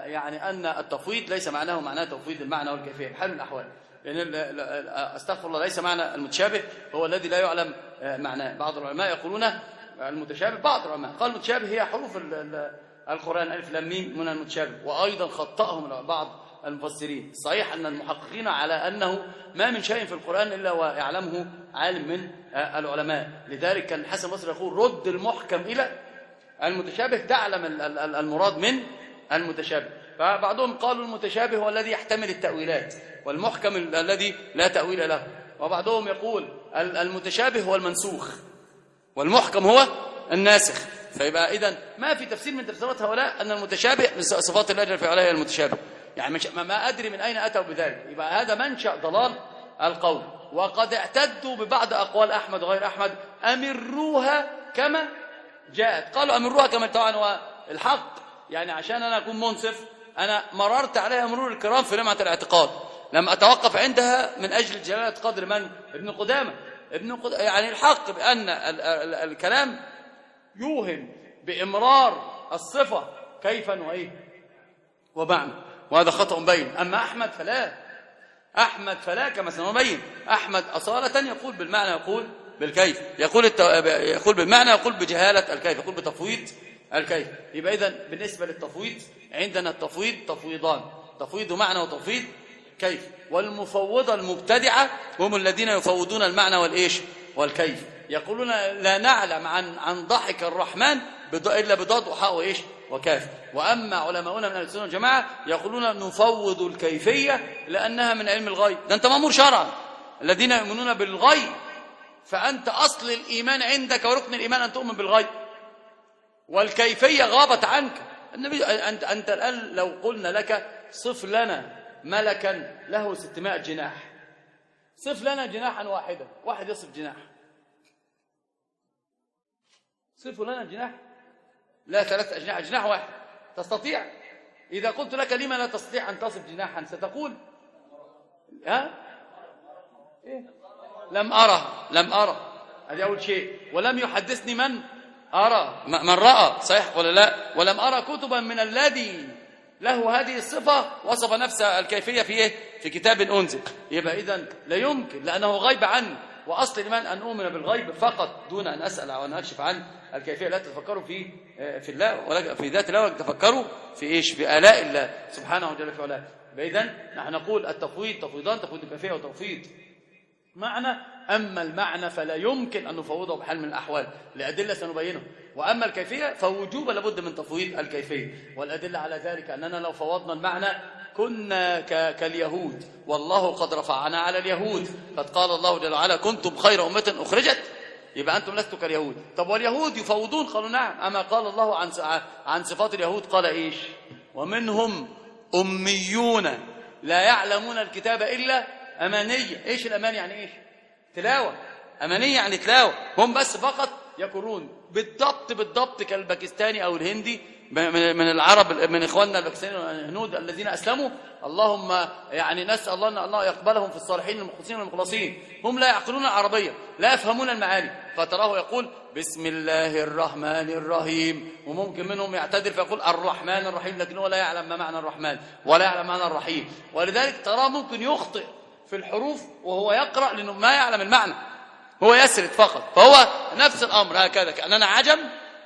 يعني أن التفويض ليس معناه معناه تفويض المعنى والكيفية. بحال الأحوال. لأن أستغفر الله ليس معنى المتشابه. هو الذي لا يعلم معناه. بعض العلماء يقولون المتشابه بعض العلماء. قال المتشابه هي حروف القرآن ألف لام ميم من المتشابه. وأيضا خطأهم بعض المفسرين. صحيح أن المحققين على أنه ما من شيء في القرآن إلا ويعلمه عالم من العلماء. لذلك كان الحسن البصري يقول رد المحكم إلى المتشابه تعلم المراد من المتشابه. فبعضهم قالوا المتشابه هو الذي يحتمل التأويلات والمحكم الذي لا تأويل له. وبعضهم يقول المتشابه هو المنسوخ والمحكم هو الناسخ. فيبقى إذن ما في تفسير من تفسيرات هؤلاء أن المتشابه من صفات الله جل في علاه المتشابه. يعني مش ما أدري من أين أتوا بذلك. يبقى هذا منشأ ضلال القول وقد اعتدوا ببعض أقوال أحمد وغير أحمد. أمروها كما جاءت. قالوا أمروها كما طبعا هو الحق يعني عشان أنا أكون منصف أنا مررت عليها مرور الكرام في لمعة الاعتقاد. لم أتوقف عندها من أجل جلالة قدر من؟ ابن قدامة. ابن قد... يعني الحق بأن ال... ال... الكلام يوهم بإمرار الصفة كيفا وإيه ومعنى. وهذا خطأ بين أما أحمد فلا. أحمد فلا كما سنبين أحمد أصالة يقول بالمعنى يقول بالكيف. يقول الت... يقول بالمعنى يقول بجهالة الكيف يقول بتفويض الكيف. يبقى إذن بالنسبة للتفويض عندنا التفويض تفويضان. تفويض معنى وتفويض كيف. والمفوضة المبتدعة هم الذين يفوضون المعنى والإيش؟ والكيف. يقولون لا نعلم عن عن ضحك الرحمن إلا بضاد وحاء وإيش؟ وكاف وأما علماؤنا من السنة والجماعة يقولون نفوض الكيفية لأنها من علم الغيب. ده أنت مأمور شرعا. الذين يؤمنون بالغيب فأنت أصل الإيمان عندك وركن الإيمان أن تؤمن بالغيب. والكيفية غابت عنك. النبي أنت, أنت الآن لو قلنا لك صف لنا ملكا له 600 جناح. صف لنا جناحا واحدا. واحد يصف جناح. صف لنا جناح لا ثلاثة أجنحة جناح واحد تستطيع؟ إذا قلت لك لما لا تستطيع أن تصف جناحا ستقول ها؟ إيه؟ لم أرى لم أرى. هذه أول شيء. ولم يحدثني من أرى. من رأى. صحيح ولا لا؟ ولم أرى كتبا من الذي له هذه الصفة وصف نفس الكيفية في إيه؟ في كتاب أنزل. يبقى إذن لا يمكن لأنه غيب عني وأصل الإيمان أن أؤمن بالغيب فقط دون أن أسأل أو أن أكشف عن الكيفية لا تتفكروا في في الله ولا في ذات الله ولا تفكروا في إيش؟ في آلاء الله سبحانه وتعالى في علاه نحن نقول التفويض تفويضان تفويض الكيفية وتفويض معنى. أما المعنى فلا يمكن أن نفوضه بحال من الأحوال. لأدلة سنبينه. وأما الكيفية فوجوب لابد من تفويض الكيفية. والأدلة على ذلك أننا لو فوضنا المعنى كنا كاليهود. والله قد رفعنا على اليهود. قد قال الله جل وعلا كنتم خير أمة أخرجت. يبقى أنتم لستم كاليهود. طب واليهود يفوضون؟ قالوا نعم. أما قال الله عن عن صفات اليهود قال إيش؟ ومنهم أميون لا يعلمون الكتاب إلا أمانية إيش الأمان يعني إيش؟ تلاوة. أمانية يعني تلاوة. هم بس فقط يقولون بالضبط بالضبط كالباكستاني أو الهندي. من العرب من إخواننا الباكستانيين والهنود الذين أسلموا. اللهم يعني نسأل الله أن الله يقبلهم في الصالحين المخلصين والمخلصين. هم لا يعقلون العربية لا يفهمون المعاني. فتراه يقول بسم الله الرحمن الرحيم. وممكن منهم يعتدل فيقول الرحمن الرحيم. لكن هو لا يعلم ما معنى الرحمن ولا يعلم معنى الرحيم. ولذلك تراه ممكن يخطئ في الحروف وهو يقرأ لأنه ما يعلم المعنى. هو يسرد فقط. فهو نفس الأمر هكذا كأننا عجم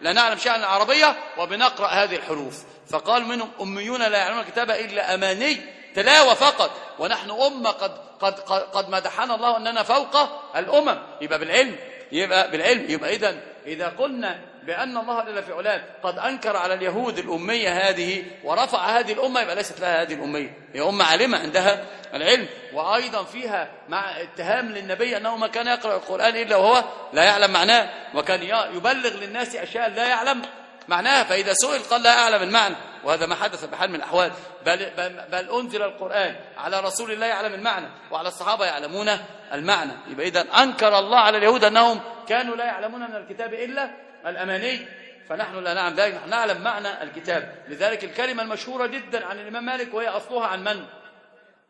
لا نعلم شيئا العربية وبنقرأ هذه الحروف. فقال منهم أميون لا يعلمون الكتاب إلا أماني تلاوة فقط. ونحن أمة قد, قد, قد, قد مدحنا الله أننا فوق الأمم. يبقى بالعلم يبقى بالعلم. يبقى إذا إذا قلنا بأن الله جل في علاه قد أنكر على اليهود الأمية هذه ورفع هذه الأمة يبقى ليست لها هذه الأمية. هي أمة عالمة عندها العلم وأيضا فيها مع اتهام للنبي أنه ما كان يقرأ القرآن إلا وهو لا يعلم معناه وكان يبلغ للناس أشياء لا يعلم معناها فإذا سئل قال لا أعلم المعنى وهذا ما حدث بحال من الأحوال. بل, بل, بل أنزل القرآن على رسول الله يعلم المعنى وعلى الصحابة يعلمون المعنى. يبقى إذا أنكر الله على اليهود أنهم كانوا لا يعلمون من الكتاب إلا الأماني فنحن لا نعلم ذلك نحن نعلم معنى الكتاب. لذلك الكلمة المشهورة جدا عن الإمام مالك وهي أصلها عن من؟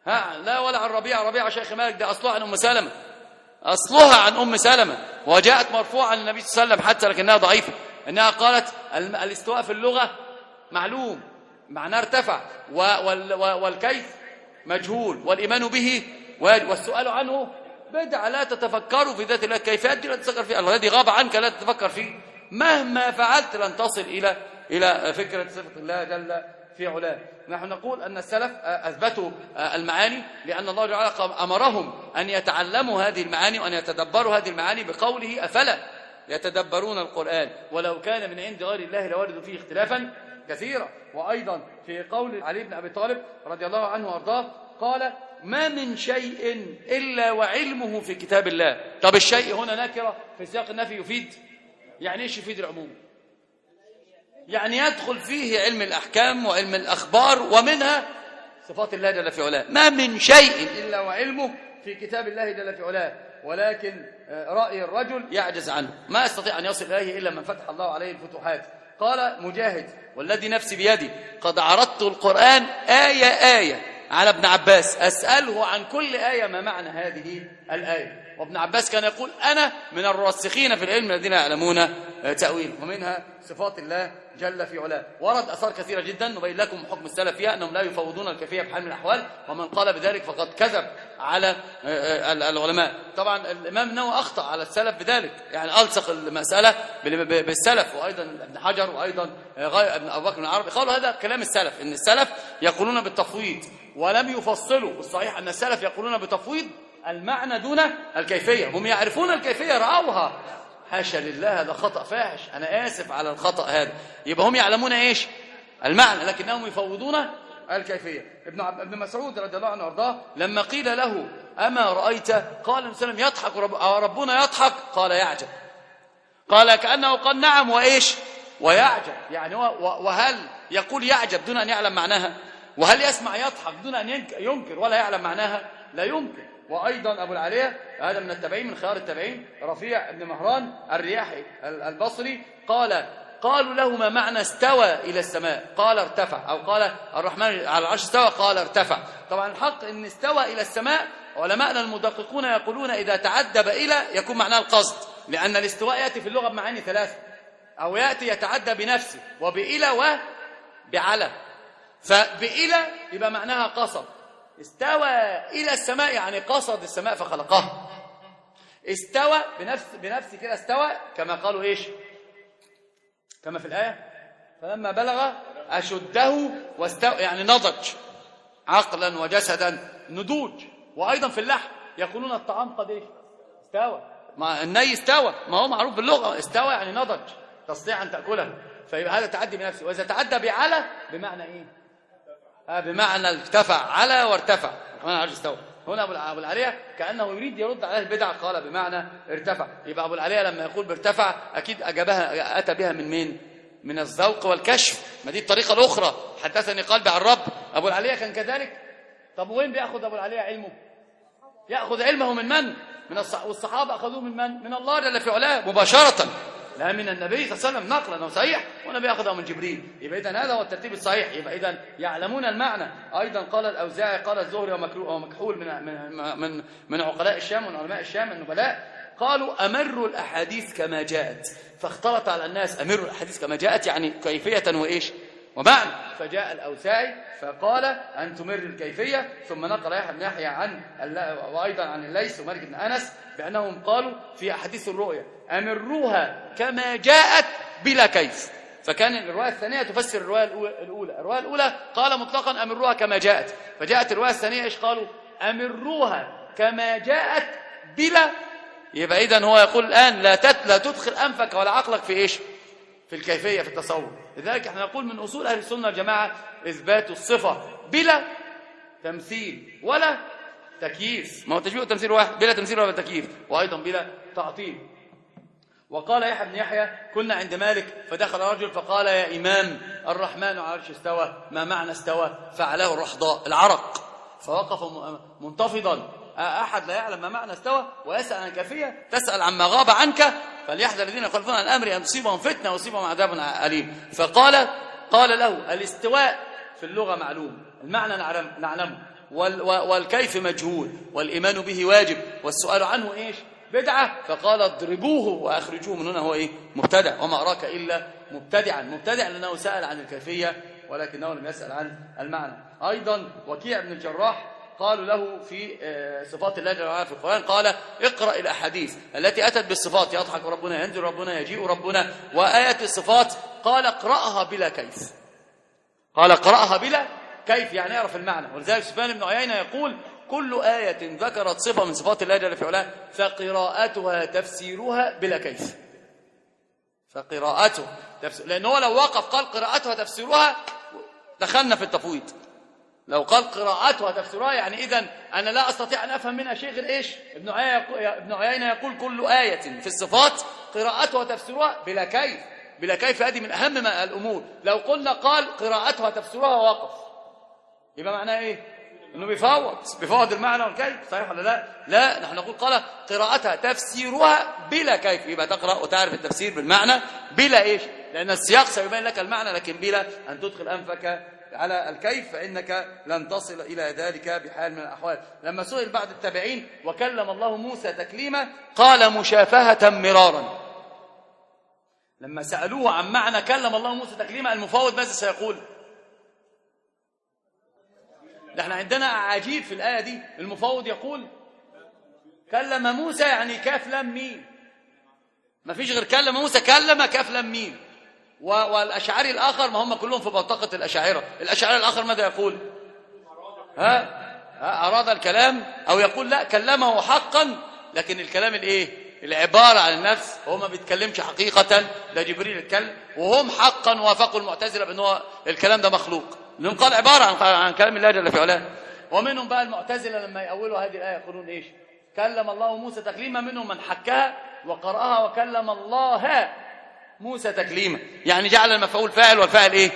ها لا ولا عن ربيع. ربيع شيخ مالك ده أصلها عن أم سلمة. أصلها عن أم سلمة. وجاءت مرفوعة للنبي صلى الله عليه وسلم حتى لكنها ضعيفة. إنها قالت الاستواء في اللغة معلوم معناه ارتفع. والكيف مجهول. والإيمان به والسؤال عنه بدع لا تتفكروا في ذات الله. كيفيات دي لا تتفكر فيها؟ الذي غاب عنك لا تتفكر فيه. مهما فعلت لن تصل إلى إلى فكرة صفة الله جل في علاه. نحن نقول أن السلف أثبتوا المعاني لأن الله تعالى أمرهم أن يتعلموا هذه المعاني وأن يتدبروا هذه المعاني بقوله أفلا يتدبرون القرآن. ولو كان من عند غير الله لوردوا فيه اختلافا كثيرا. وأيضا في قول علي بن أبي طالب رضي الله عنه وأرضاه قال ما من شيء إلا وعلمه في كتاب الله. طب الشيء هنا نكرة في سياق النفي يفيد؟ يعني إيش يفيد العموم؟ يعني يدخل فيه علم الأحكام وعلم الأخبار ومنها صفات الله جل في علاه. ما من شيء إلا وعلمه في كتاب الله جل في علاه. ولكن رأي الرجل يعجز عنه. ما يستطيع أن يصل إليه إلا من فتح الله عليه الفتوحات. قال مجاهد والذي نفسي بيدي قد عرضت القرآن آية آية على ابن عباس. أسأله عن كل آية ما معنى هذه الآية. وابن عباس كان يقول أنا من الراسخين في العلم الذين يعلمون تأويل. ومنها صفات الله جل في علاه. ورد أثار كثيرة جدا نبين لكم حكم السلف فيها أنهم لا يفوضون الكيفية بحال من الأحوال ومن قال بذلك فقد كذب على العلماء. طبعا الإمام النووي أخطأ على السلف بذلك. يعني ألصق المسألة بالسلف وأيضا ابن حجر وأيضا ابن أبو بكر العربي. قالوا هذا كلام السلف إن السلف يقولون بالتفويض ولم يفصلوا. الصحيح أن السلف يقولون بتفويض المعنى دون الكيفية. هم يعرفون الكيفية رأوها. حاشا لله هذا خطأ فاحش. أنا آسف على الخطأ هذا. يبقى هم يعلمون إيش؟ المعنى. لكنهم يفوضون الكيفية. ابن, عب... ابن مسعود رضي الله عنه وارضاه لما قيل له أما رأيت؟ قال صلى يضحك رب... ربنا يضحك؟ قال يعجب. قال كأنه قال نعم. وإيش؟ ويعجب. يعني وهل يقول يعجب دون أن يعلم معناها؟ وهل يسمع يضحك دون أن ينكر ولا يعلم معناها؟ لا يمكن. وأيضا أبو العالية هذا من التابعين من خيار التابعين رفيع بن مهران الرياحي البصري قال قالوا له ما معنى استوى إلى السماء؟ قال ارتفع. أو قال الرحمن على العرش استوى قال ارتفع. طبعا الحق أن استوى إلى السماء علماءنا المدققون يقولون إذا تعدب إلى يكون معناه القصد لأن الاستواء يأتي في اللغة بمعاني ثلاثة أو يأتي يتعدى بنفسه وبإلى وبعلى فبإلى يبقى معناها قصد. استوى إلى السماء يعني قصد السماء فخلقها استوى بنفس بنفس كده استوى كما قالوا إيش؟ كما في الآية؟ فلما بلغ أشده واستوى يعني نضج عقلا وجسدا نضوج. وأيضا في اللحم يقولون الطعام قد إيش؟ استوى. ما الني استوى ما هو معروف باللغة استوى يعني نضج تستطيع أن تأكله. فيبقى هذا تعدي بنفسه. وإذا تعدى بعلى بمعنى إيه؟ بمعنى ارتفع على وارتفع. كمان عرش استوى. هنا أبو أبو العاليه كأنه يريد يرد على البدع قال بمعنى ارتفع. يبقى أبو العاليه لما يقول بارتفع أكيد أجابها أتى بها من مين؟ من الذوق والكشف. ما دي الطريقة الأخرى. حدثني قلبي عن الرب. أبو العاليه كان كذلك. طب وين بيأخذ أبو العاليه علمه؟ يأخذ علمه من من؟ من الصح... والصحابة أخذوه من من؟ من الله جل في علاه مباشرة. لا من النبي صلى الله عليه وسلم نقلا صحيح والنبي أخذه من جبريل. يبقى اذا هذا هو الترتيب الصحيح. يبقى اذا يعلمون المعنى. أيضا قال الأوزاعي قال الزهري ومكحول من من من من عقلاء الشام ومن علماء الشام النبلاء قالوا أمروا الأحاديث كما جاءت. فاختلط على الناس أمروا الأحاديث كما جاءت يعني كيفية وإيش؟ ومعنى فجاء الأوساعي فقال أن تمر الكيفية. ثم نقل يحيى بن يحيى عن وأيضا عن الليث ومالك بن أنس بأنهم قالوا في أحاديث الرؤيا أمروها كما جاءت بلا كيف. فكان الرواية الثانية تفسر الرواية الأولى الرواية الأولى قال مطلقا أمروها كما جاءت. فجاءت الرواية الثانية إيش قالوا؟ أمروها كما جاءت بلا. يبقى إذن هو يقول الآن لا لا تدخل أنفك ولا عقلك في إيش؟ في الكيفية في التصور لذلك إحنا نقول من أصول أهل السنة والجماعة إثبات الصفة بلا تمثيل ولا تكييف. ما هو تشبيه التمثيل واحد بلا تمثيل ولا تكييف وأيضا بلا تعطيل. وقال يحيى بن يحيى كنا عند مالك فدخل رجل فقال يا إمام الرحمن على عرش استوى ما معنى استوى؟ فعله الرحضاء العرق. فوقف منتفضا. أحد لا يعلم ما معنى استوى ويسأل عن الكيفية تسأل عما غاب عنك فليحذر الذين يخالفون عن الأمر أن تصيبهم فتنة ويصيبهم عذاب أليم. فقال قال له الاستواء في اللغة معلوم المعنى نعلمه. والكيف مجهول والإيمان به واجب والسؤال عنه إيش؟ بدعة. فقال اضربوه وأخرجوه من هنا هو إيه؟ مبتدع. وما أراك إلا مبتدعا. مبتدع لأنه سأل عن الكيفية ولكنه لم يسأل عن المعنى. أيضا وكيع بن الجراح قالوا له في صفات الله جل وعلا في القرآن قال اقرأ الأحاديث التي أتت بالصفات يضحك ربنا ينزل ربنا يجيء ربنا وآية الصفات. قال اقرأها بلا كيف. قال اقرأها بلا كيف يعني يعرف المعنى. ولذلك سفيان بن عيينة يقول كل آية ذكرت صفة من صفات الله جل في علاه فقراءتها تفسيرها بلا كيف. فقراءته تفسير لأنه لو وقف قال قراءتها تفسيرها دخلنا في التفويض. لو قال قراءتها تفسيرها يعني إذا أنا لا أستطيع أن أفهم منها شيء غير إيش؟ ابن ابن عيينة يقول كل آية في الصفات قراءتها تفسيرها بلا كيف بلا كيف هذه من أهم ما الأمور. لو قلنا قال قراءتها تفسيرها ووقف يبقى معناه إيه؟ إنه بيفوض بيفوض المعنى والكيف صحيح ولا لا؟ لا نحن نقول قال قراءتها تفسيرها بلا كيف. يبقى تقرأ وتعرف التفسير بالمعنى بلا إيش؟ لأن السياق سيبين لك المعنى لكن بلا أن تدخل أنفك على الكيف فإنك لن تصل إلى ذلك بحال من الأحوال. لما سئل بعض التابعين وكلم الله موسى تكليما قال مشافهة مرارا. لما سألوه عن معنى كلم الله موسى تكليما المفوض ماذا سيقول؟ إحنا عندنا عجيب في الآية دي. المفوض يقول كلم موسى يعني كاف لام ميم ما فيش غير كلم موسى كلم كاف لام ميم والأشعري الآخر ما هم كلهم في بطاقة الأشاعرة. الأشعري الآخر ماذا يقول؟ ها؟, أراد الكلام أو يقول لا كلمه حقا لكن الكلام الإيه؟ العبارة عن النفس. هو ما بيتكلمش حقيقة ده جبريل اتكلم. وهم حقا وافقوا المعتزلة بأن هو الكلام ده مخلوق. لهم قال عبارة عن, عن كلام الله جل في علاه. ومنهم بقى المعتزلة لما يأولوا هذه الآية يقولون إيش؟ كلم الله موسى تكليما منهم من حكها وقرأها وكلم الله موسى تكليما يعني جعل المفعول فاعل والفاعل إيه؟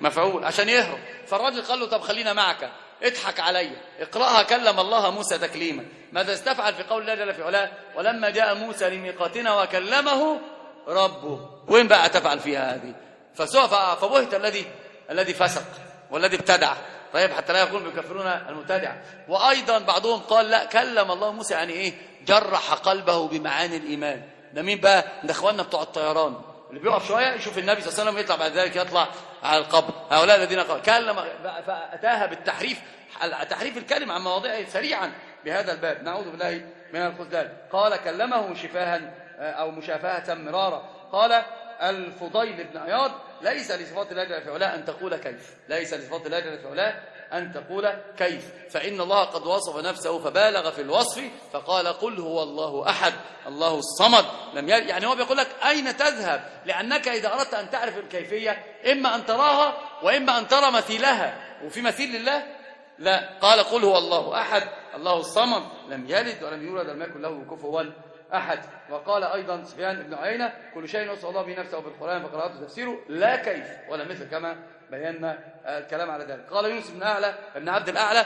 مفعول. عشان يهرب. فالراجل قال له طب خلينا معك. اضحك علي. اقرأها كلم الله موسى تكليما. ماذا استفعل في قول الله جل في علاه؟ ولما جاء موسى لميقاتنا وكلمه ربه. وين بقى تفعل فيها هذه؟ فسوف فبهت الذي الذي فسق والذي ابتدع. طيب حتى لا يكون بيكفرون المبتدع. وأيضا بعضهم قال لا كلم الله موسى يعني إيه؟ جرح قلبه بمعاني الإيمان. ده مين بقى؟ ده إخواننا بتوع الطيران. اللي بيقف شوية يشوف النبي صلى الله عليه وسلم يطلع بعد ذلك يطلع على القبر. هؤلاء الذين كلم فأتاها بالتحريف. تحريف الكلمة عن مواضعه سريعا بهذا الباب. نعوذ بالله من الخذلان قال كلمه شفاها أو مشافهة مرارا. قال الفضيل بن عياض ليس لصفات الله جل وعلا. أن تقول كيف؟ ليس لصفات الله جل وعلا. أن تقول كيف؟ فإن الله قد وصف نفسه فبالغ في الوصف فقال قل هو الله أحد الله الصمد. لم يل... يعني هو بيقول لك أين تذهب؟ لأنك إذا أردت أن تعرف الكيفية إما أن تراها وإما أن ترى مثيلها. وفي مثيل لله؟ لا. قال قل هو الله أحد الله الصمد. لم يلد ولم يولد ولم يكن له كفوا أحد. وقال أيضا سفيان بن عيينة كل شيء وصف الله به نفسه بالقرآن فقراءته تفسيره لا كيف ولا مثل كما بينا الكلام على ذلك. قال يونس بن أعلى ابن عبد الأعلى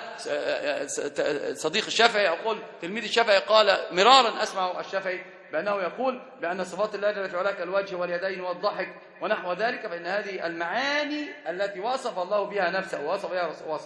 صديق الشافعي يقول تلميذ الشافعي قال مرارا أسمع الشافعي بأنه يقول بأن صفات الله جل في علاه كالوجه واليدين والضحك ونحو ذلك فإن هذه المعاني التي وصف الله بها نفسه ووصف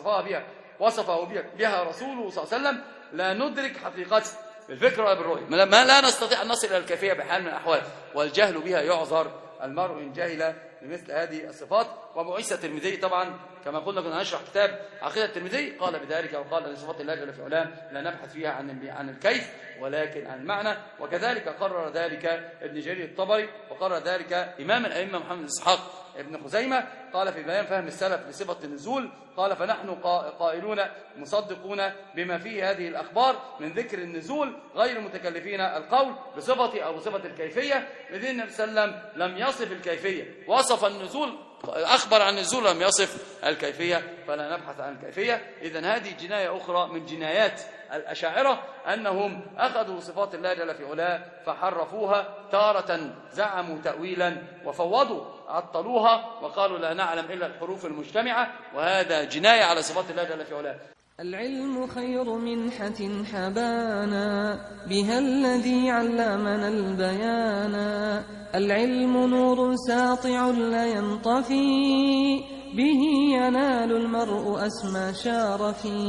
بها وصفه بها رسوله صلى الله عليه وسلم لا ندرك حقيقته بالفكر ولا بالرؤية؟ ما لا نستطيع أن نصل إلى الكيفية بحال من الأحوال. والجهل بها يعذر المرء إن جهل بمثل هذه الصفات. وبعث الترمذي طبعا كما قلنا كنا نشرح كتاب عقيدة الترمذي قال بذلك وقال أن صفات الله جل في علاه لا نبحث فيها عن عن الكيف ولكن عن المعنى. وكذلك قرر ذلك ابن جرير الطبري وقرر ذلك إمام الأئمة محمد إسحاق. ابن خزيمة قال في بيان فهم السلف لصفة النزول قال فنحن قائلون مصدقون بما فيه هذه الأخبار من ذكر النزول غير متكلفين القول بصفة أو بصفة الكيفية لذين النبي صلى الله عليه وسلم لم يصف الكيفية. وصف النزول أخبر عن النزول لم يصف الكيفية فلا نبحث عن الكيفية. إذا هذه جناية أخرى من جنايات الأشاعرة أنهم أخذوا صفات الله جل في علاه فحرفوها تارة زعموا تأويلا وفوضوا عطلوها وقالوا لا نعلم إلا الحروف المجتمعة وهذا جناية على صفات الله جل في علاه.
العلم خير منحة حبانا بها الذي علمنا البيانا العلم نور ساطع لا ينطفي به ينال المرء أسمى شارفي.